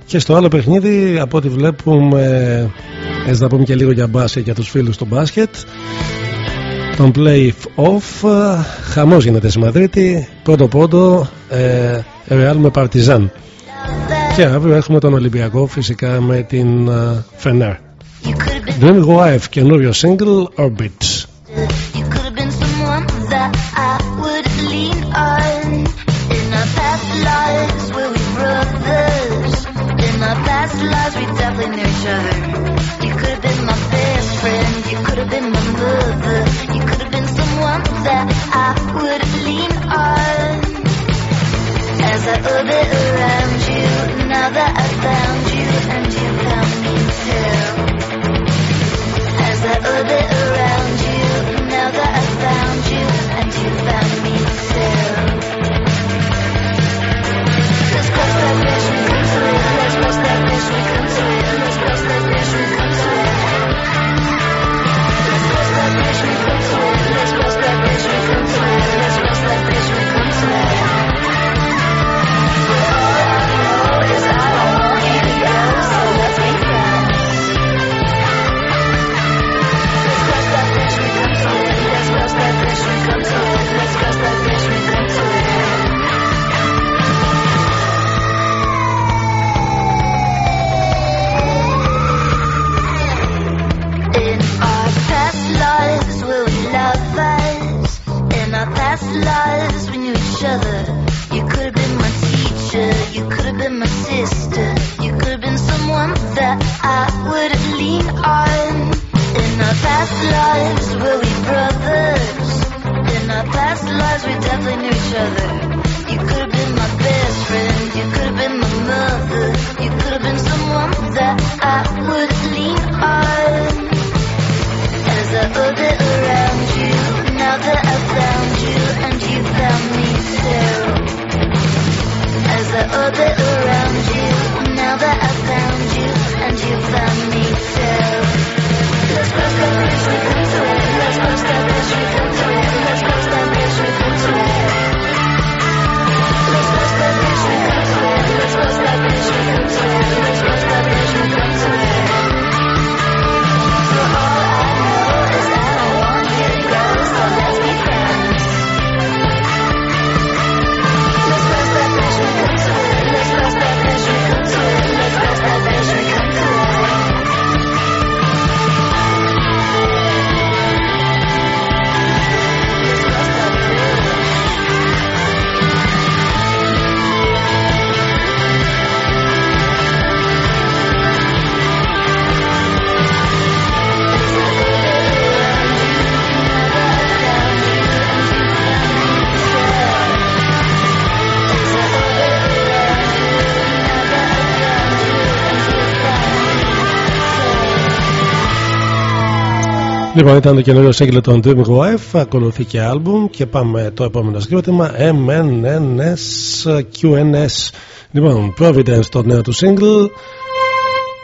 Και στο άλλο παιχνίδι από ό,τι βλέπουμε έτσι να πούμε και λίγο για μπάσκετ για τους φίλους του μπάσκετ τον play-off χαμός γίνεται στη Μαδρίτη πρώτο πόντο ε, Real με Παρτιζάν και αύριο έχουμε τον Ολυμπιακό φυσικά με την uh, Φενέρ. Dream Wife, καινούριο single Orbit. You could have been someone that I would lean on. In our past lives, were we brothers? In our past lives, we definitely knew each other. You could have been my best friend. You could have been my mother. You could have been someone that I would lean on. As I orbit found you and you found me too. As I orbit lives, we knew each other. You could have been my teacher, you could have been my sister, you could have been someone that I would lean on. In our past lives, were we brothers? In our past lives, we definitely knew each other. You could have been my best friend, you could have been my mother, you could have been someone that I would lean on. As I orbit around you, now that I you found me too. As I orbit around you, now that I found you and you found me. Let's Λοιπόν, ήταν το καινούριο σύγκλι των DreamWave. Ακολουθεί και άλμπουμ και πάμε το επόμενο συγκρότημα. MNNSQNS. Λοιπόν, Providence το νέο του σύγκλι.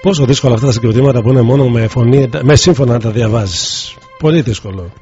Πόσο δύσκολα αυτά τα συγκροτήματα που είναι μόνο με, φωνή, με σύμφωνα να τα διαβάζεις. Πολύ δύσκολο.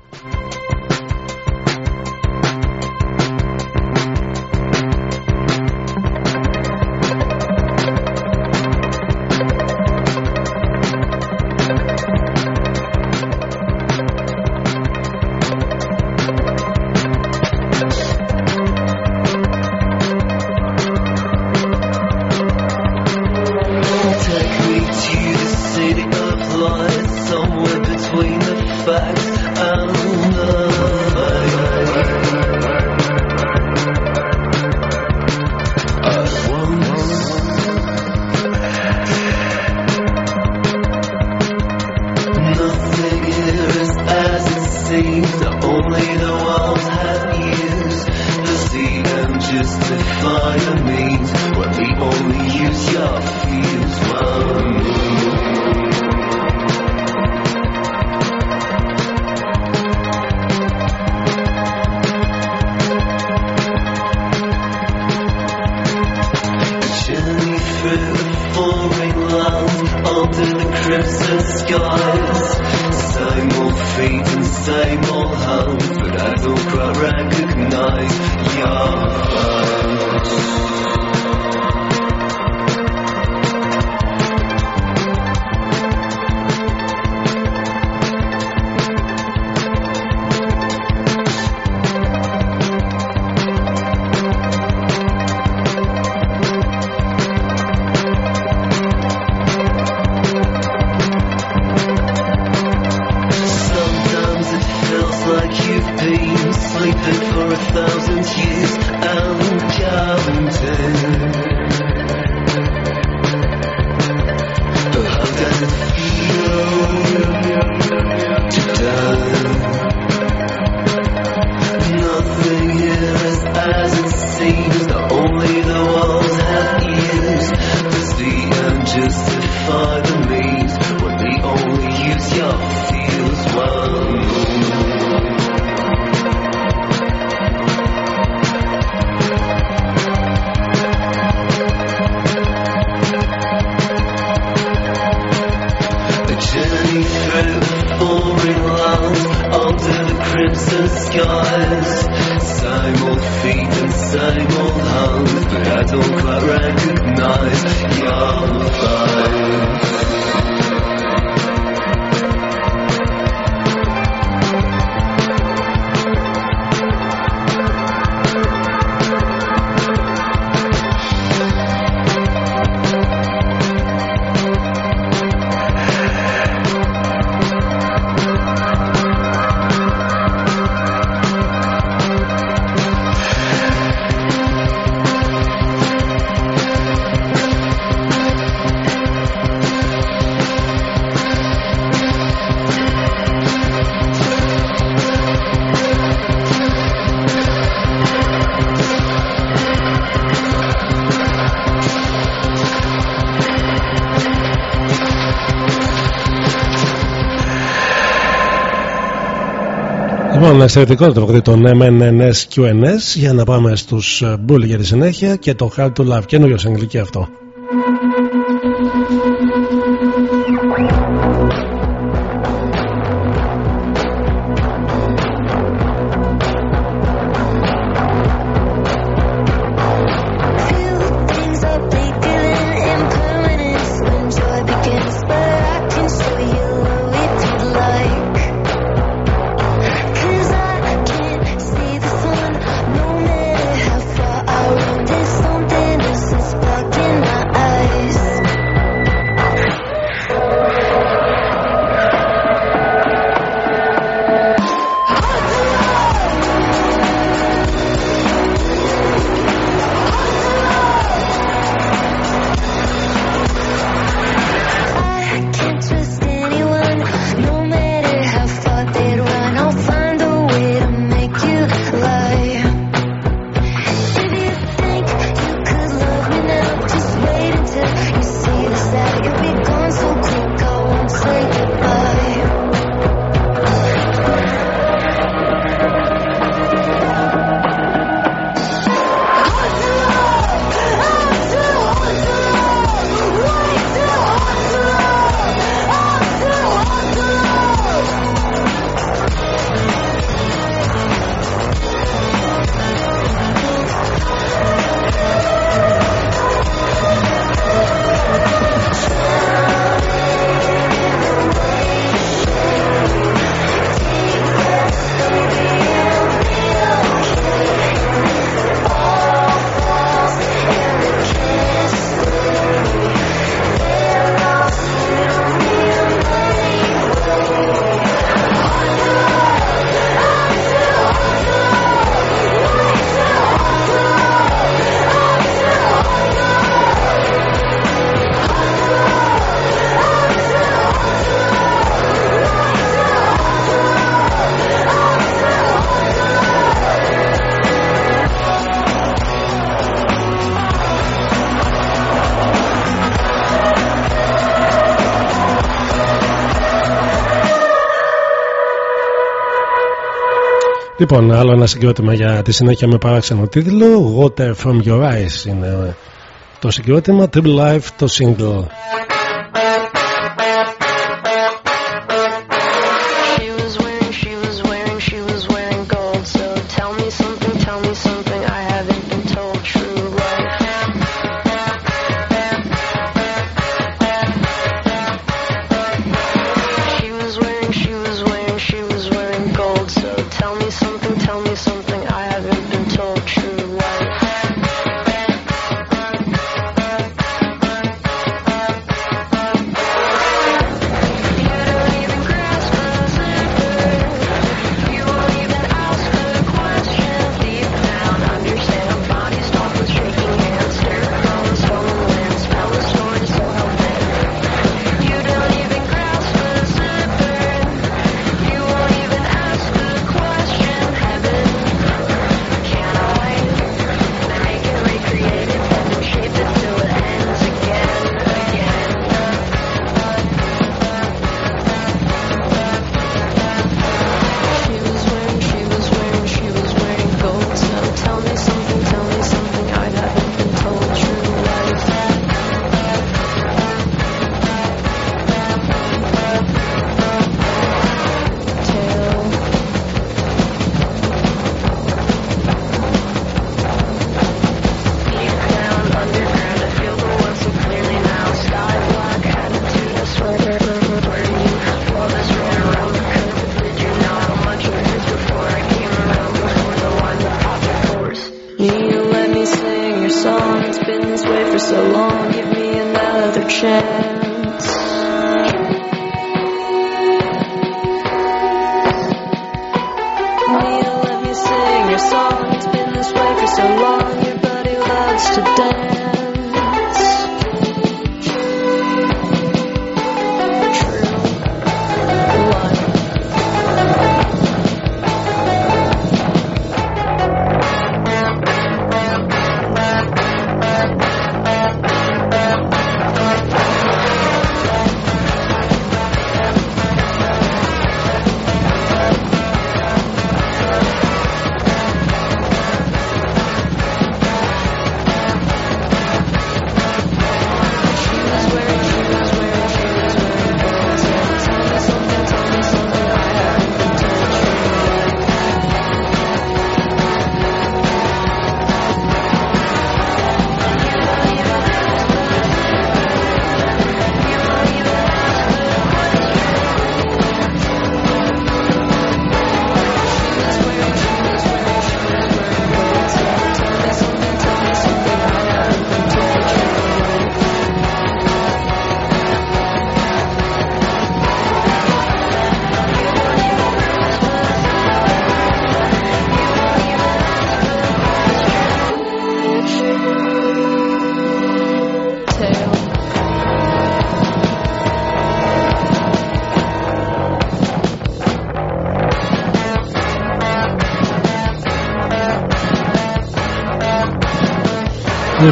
Λοιπόν, εξαιρετικό το τραγούδι των MNNS QNS για να πάμε στους ε, Bull για τη συνέχεια και το Hard to Love. Καινούριο αγγλική αυτό. Λοιπόν, άλλο ένα συγκρότημα για τη συνέχεια με παράξενο τίτλο Water from Your Eyes είναι το συγκρότημα Triple Life το single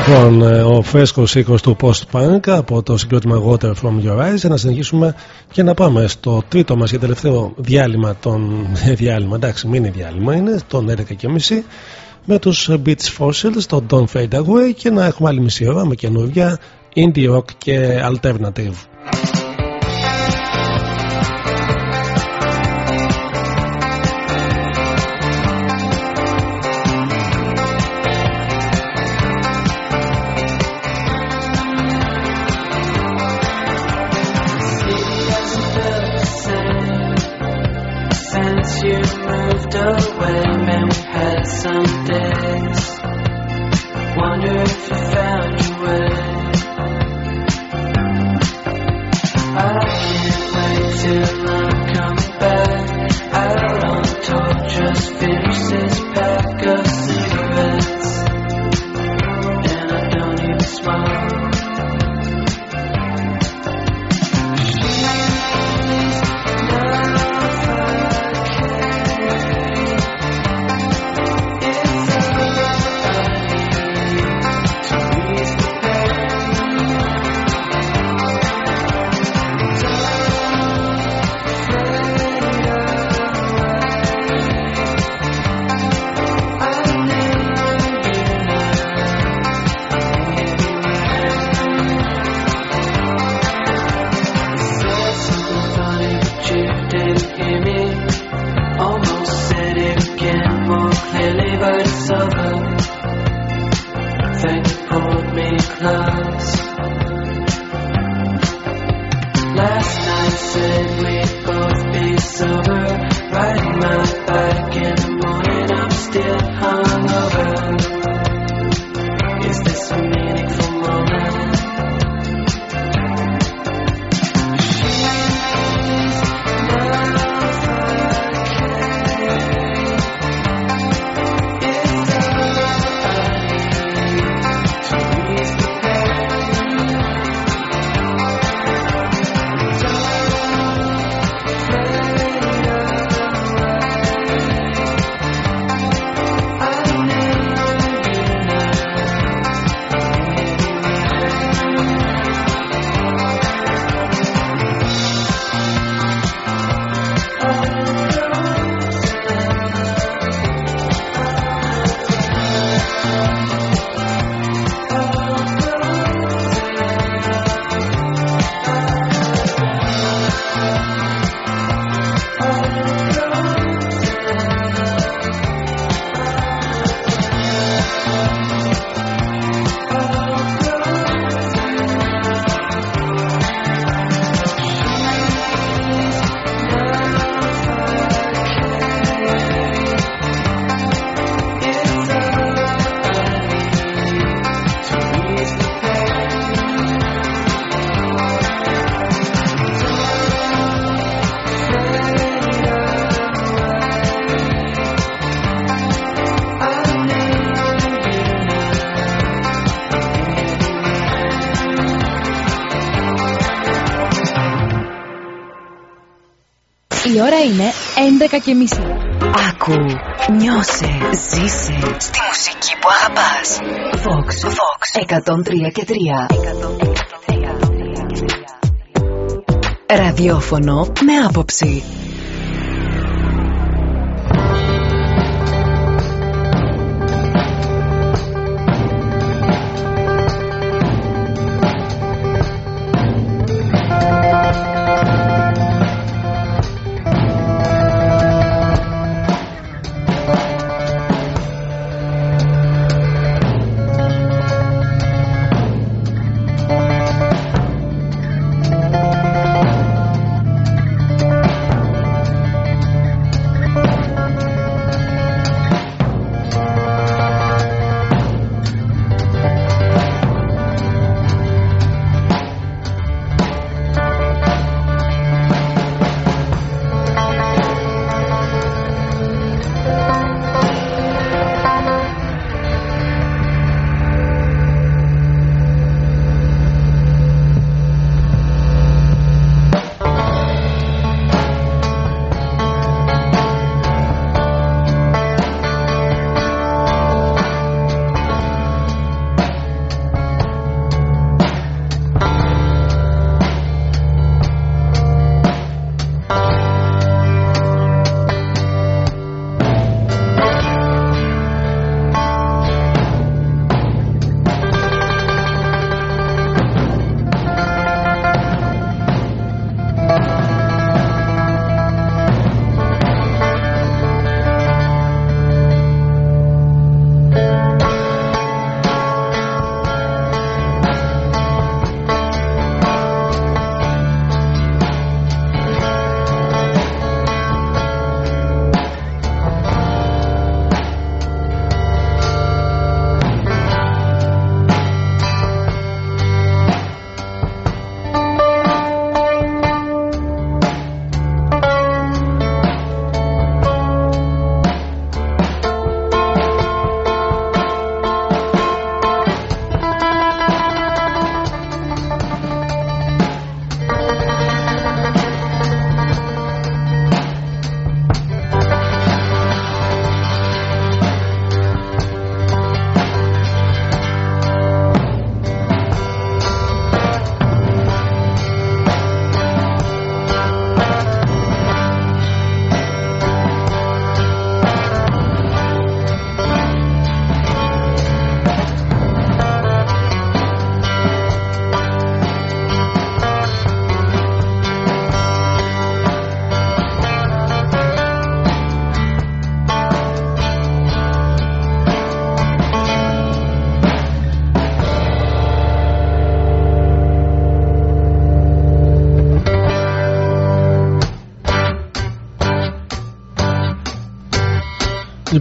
Λοιπόν, ε, ο φρέσκος οίκος του post-punk από το συγκρότημα Water from Your Eyes. Να συνεχίσουμε και να πάμε στο τρίτο μας και τελευταίο διάλειμμα. Των... διάλειμμα, εντάξει, μήνυ διάλειμμα είναι, των 11.30 με τους Beach Fossils, το Don't Fade Away και να έχουμε άλλη μισή ώρα με καινούργια indie rock και alternative. Είναι 11 και μισή. Άκου, νιώσε, ζήσε στη μουσική που αγαπάς. Vox, Vox, 103 και 3. Ραδιόφωνο με άποψη.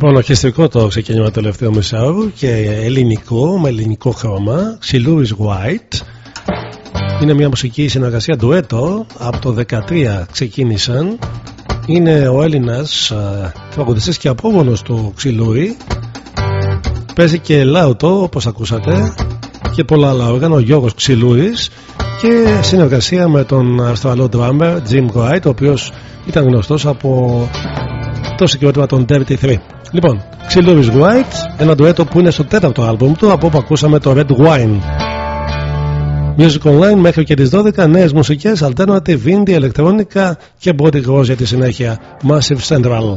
Λοιπόν, ορχιστρικό το ξεκίνημα του τελευταίου μισάωρου και ελληνικό, με ελληνικό χρώμα. Σιλούρις White. Είναι μια μουσική συνεργασία ντουέτο. Από το 2013 ξεκίνησαν. Είναι ο Έλληνας τραγουδιστής και απόγονος του Ξυλούρη. Παίζει και λάουτο όπως ακούσατε και πολλά άλλα όργανα, ο Γιώργος Ξυλούρης και συνεργασία με τον Αυστραλό drummer Jim Wright ο οποίος ήταν γνωστός από το συγκρότημα των Dirty 3. Λοιπόν, Ξυλούρης White, ένα ντουέτο που είναι στο τέταρτο άλμπουμ του από όπου ακούσαμε το Red Wine. Music Online μέχρι και τις 12 νέες μουσικές, alternative, indie, ηλεκτρόνικα και body rose για τη συνέχεια. Massive Central.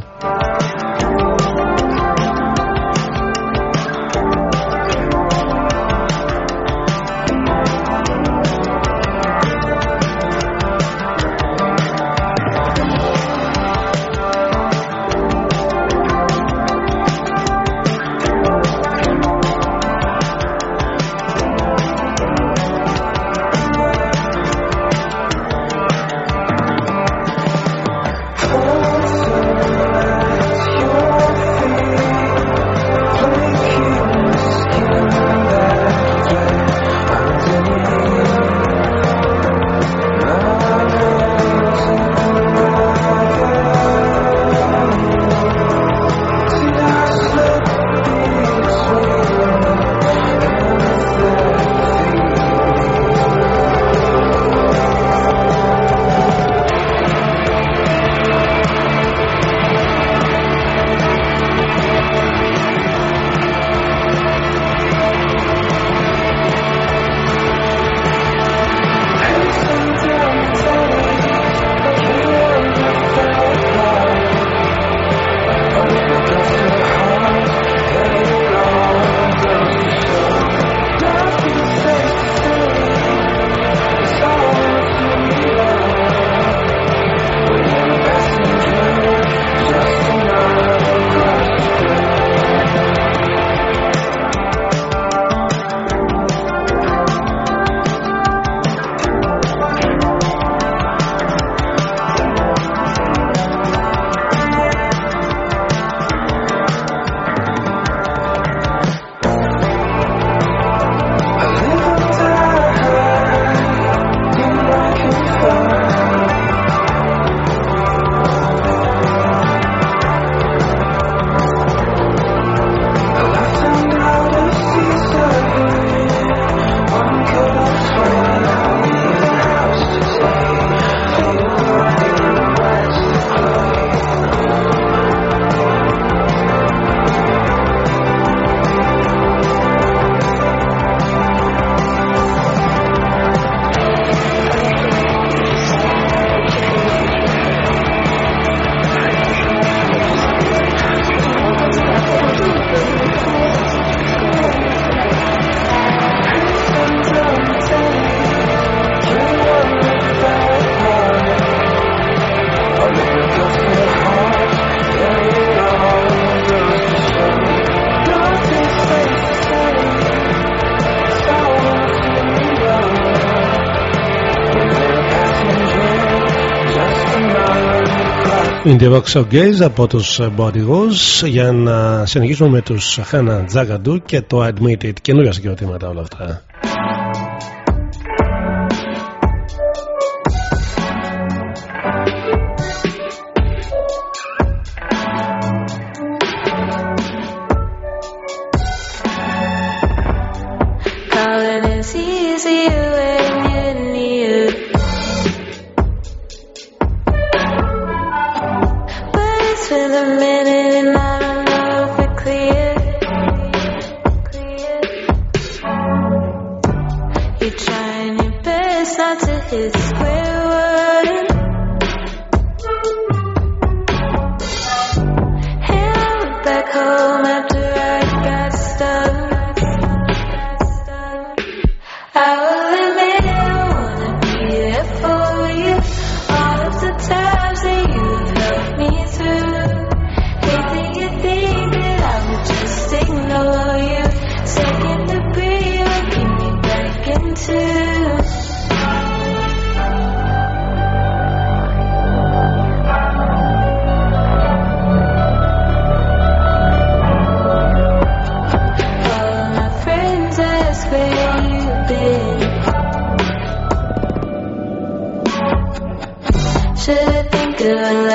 Indie Rock Showcase από τους Body Wars για να συνεχίσουμε με τους Hannah Τζάγκαντου και το Admitted καινούργια συγκροτήματα όλα αυτά.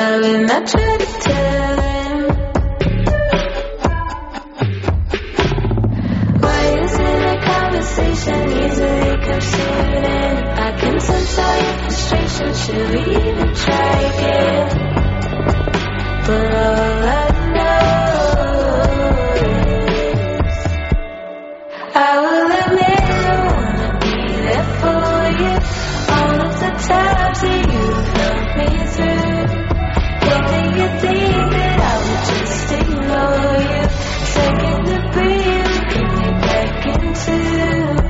And I try to tell him? Why isn't a conversation easily concealed? I can sense all your frustration. Should we even try again? But all I know is I will admit I wanna be there for you. All of the times that you've helped me through to the breath, bring me back into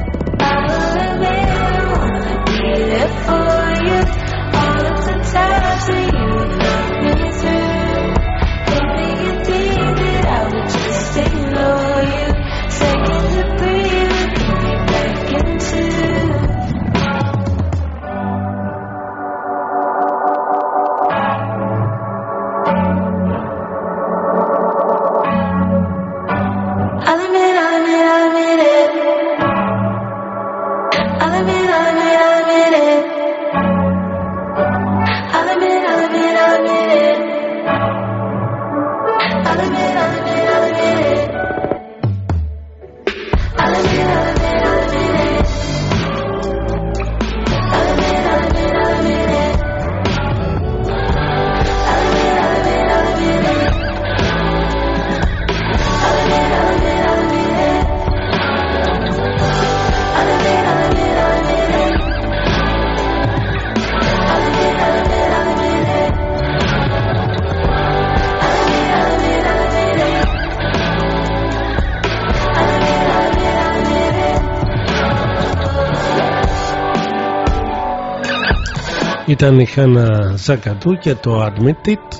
Ήταν η Χάνα Ζακατού και το Admit It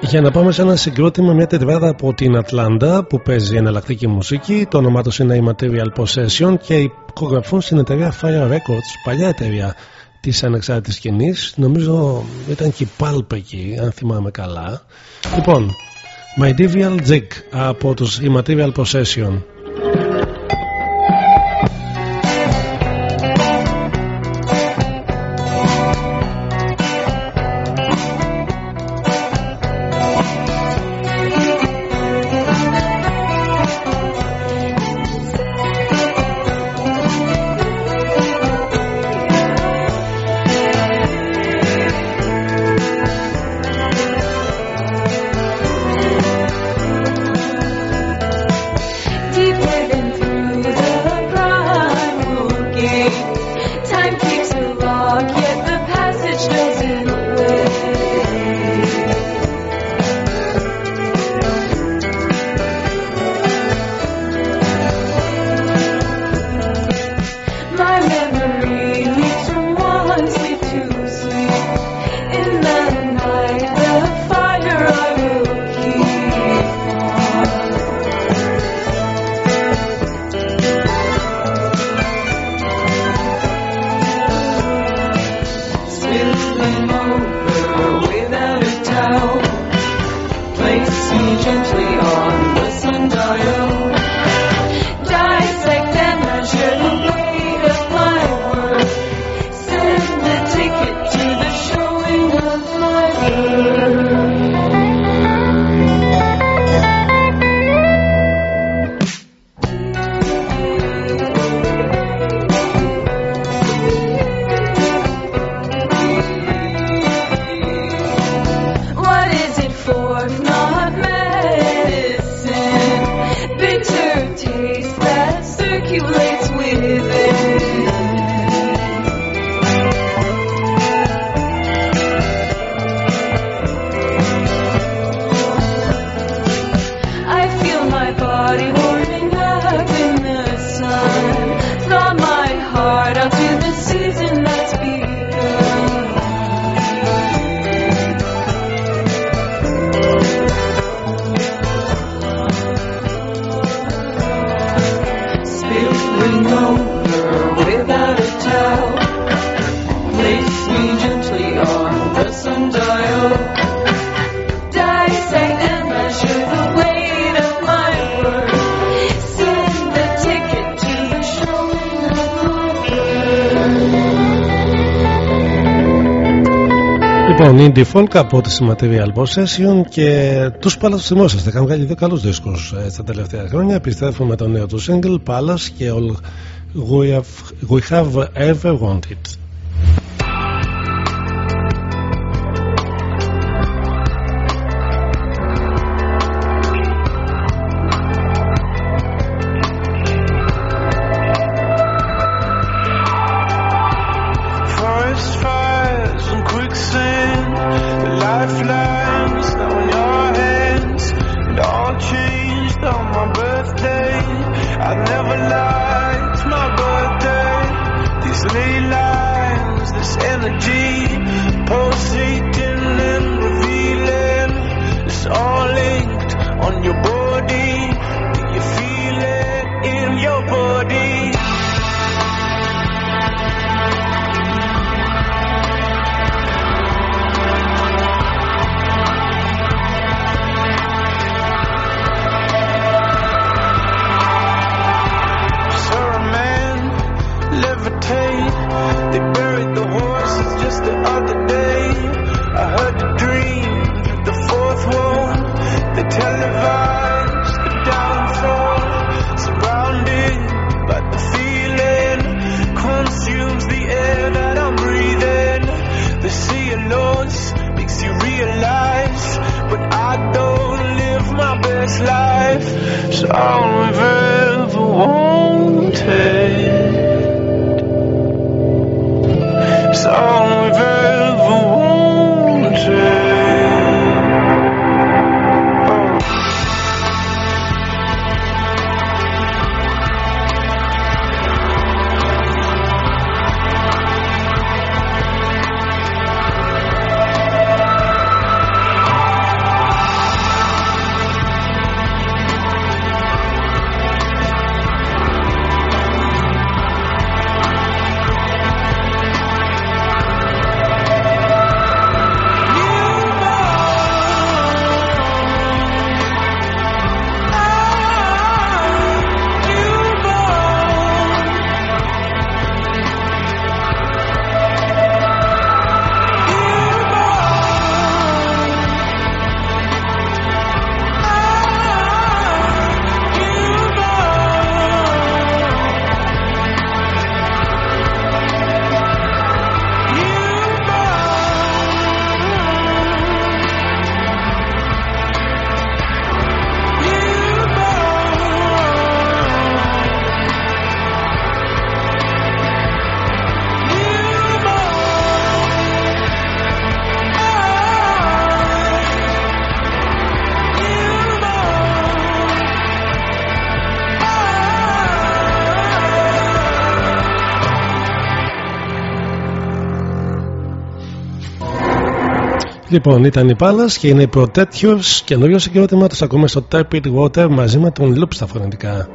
για να πάμε σε ένα συγκρότημα μια τετράδα από την Ατλάντα που παίζει εναλλακτική μουσική. Το όνομά τους είναι οι Immaterial Possession και υπογράφουν στην εταιρεία Fire Records παλιά εταιρεία της ανεξάρτητης σκηνής. Νομίζω ήταν και οι Pulp εκεί αν θυμάμαι καλά. Λοιπόν Medieval Jig από τους Immaterial Possession indie folk από τη Material Possession και τους Palace θυμόσαστε. Είχαν βγάλει δύο καλούς δίσκους ε, στα τελευταία χρόνια. Επιστρέφουμε με το νέο του single Palace και All We Have, we have Ever Wanted. Λοιπόν, ήταν η Πάλα και είναι πρωτέτοιο καινούριο συγκρότημα του ακούμε στο Tapit Water μαζί με τον Loop στα φωνητικά.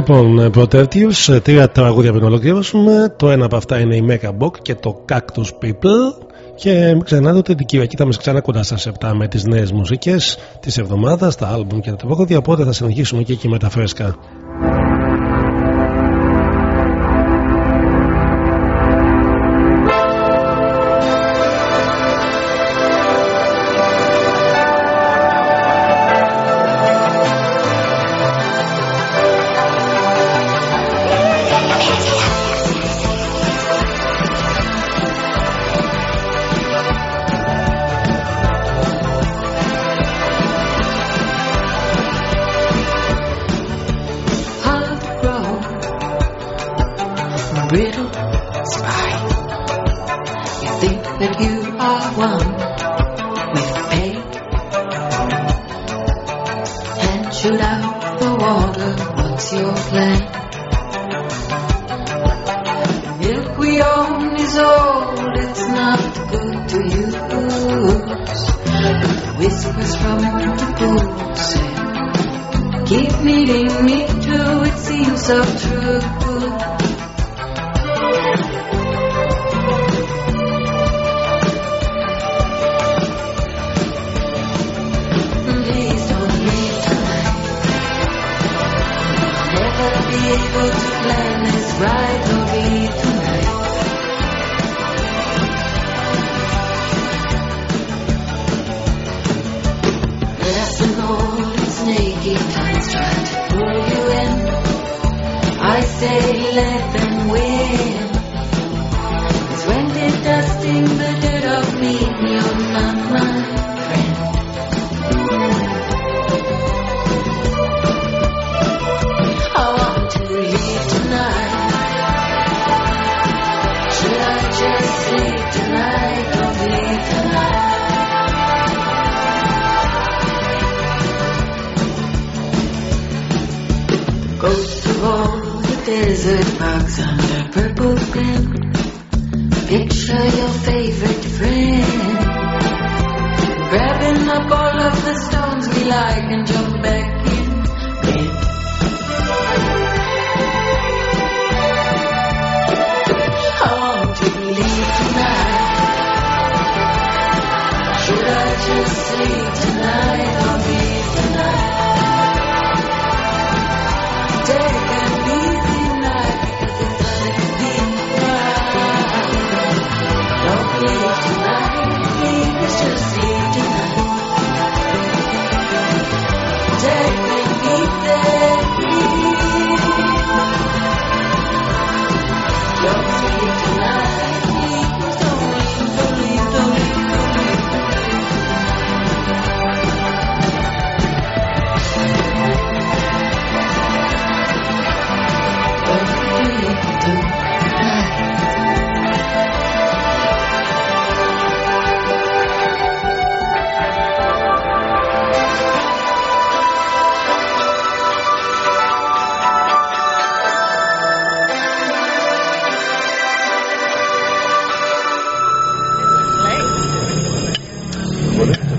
λοιπόν πρωτεύτιους, τρία τραγούδια πριν ολοκληρώσουμε. Το ένα από αυτά είναι η Mega Box και το Cactus People. Και μην ξεχνάτε ότι την Κυριακή θα μας ξανά κοντά στα 7 με τις νέες μουσικές της εβδομάδας, τα άλμπουμ και τα τραγούδια. Οπότε θα συνεχίσουμε και εκεί με τα φρέσκα.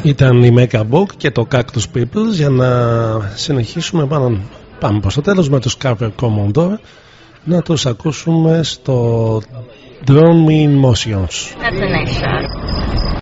Ήταν η Mega Book και το Cactus People για να συνεχίσουμε πάνω, πάμε προς το τέλος με τους Carver Commodore να τους ακούσουμε στο Drone Me in Motions. That's a nice shot.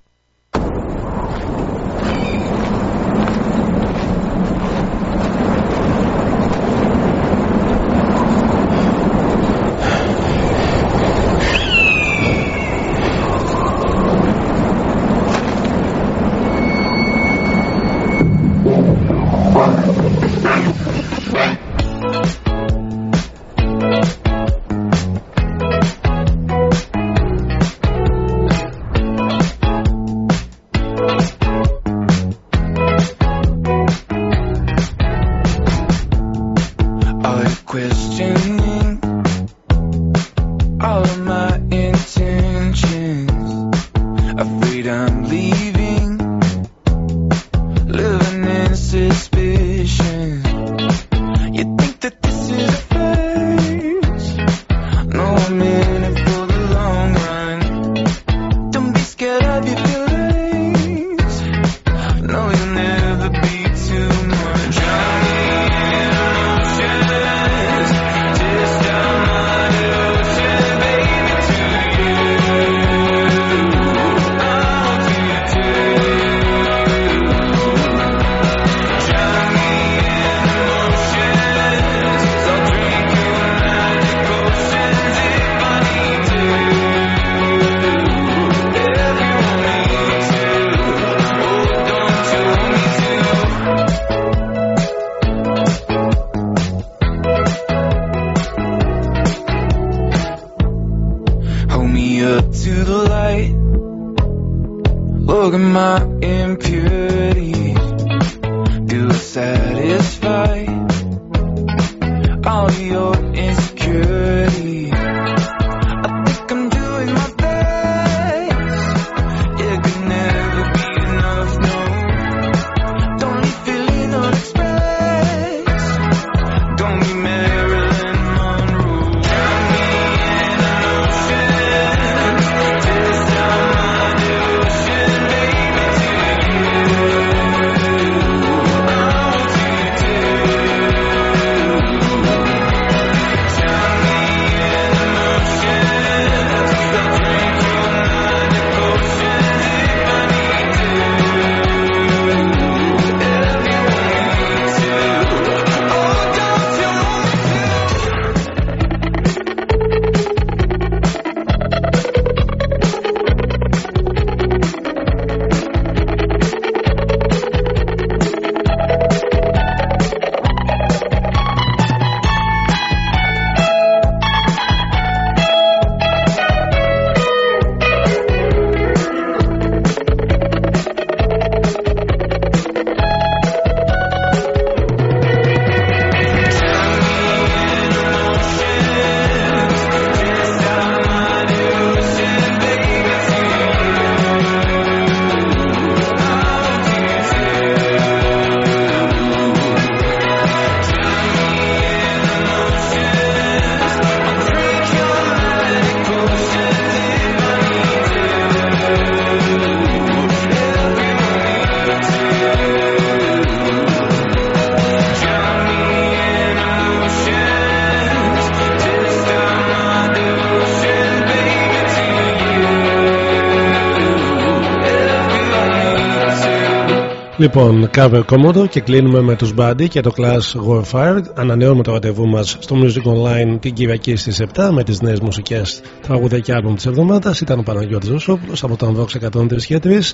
Λοιπόν, cover Commodore και κλείνουμε με τους Buddy και το Class Warfare. Ανανεώνουμε το ραντεβού μας στο Music Online την Κυριακή στις 7 με τις νέες μουσικές τραγούδια και άλμπουμ της εβδομάδας. Ήταν ο Παναγιώτης Ζωσόπουλος από τον Vox 103 και 3.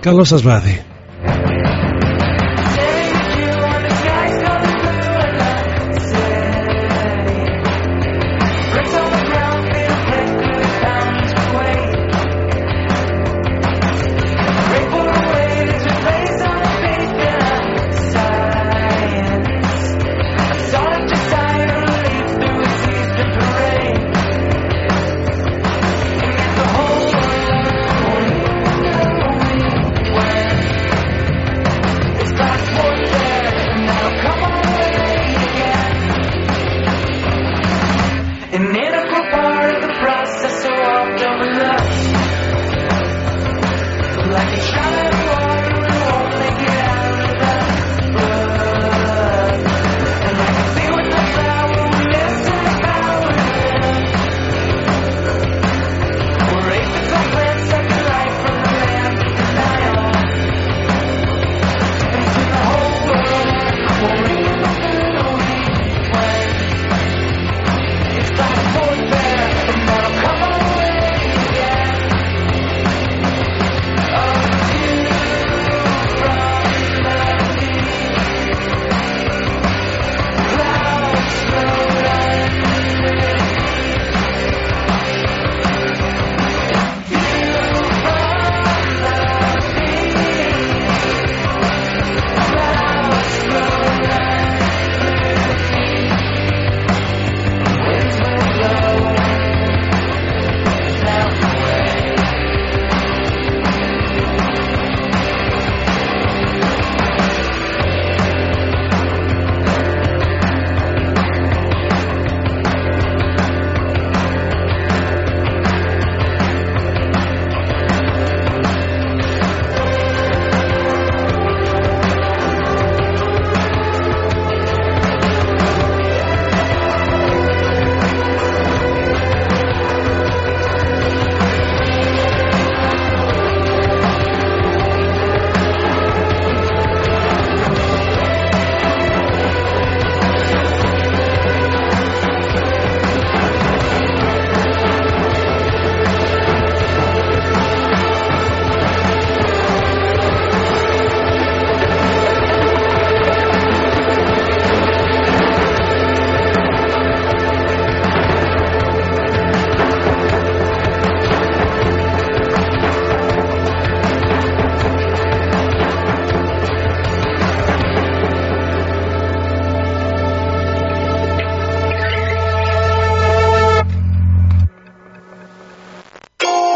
Καλό σας βράδυ.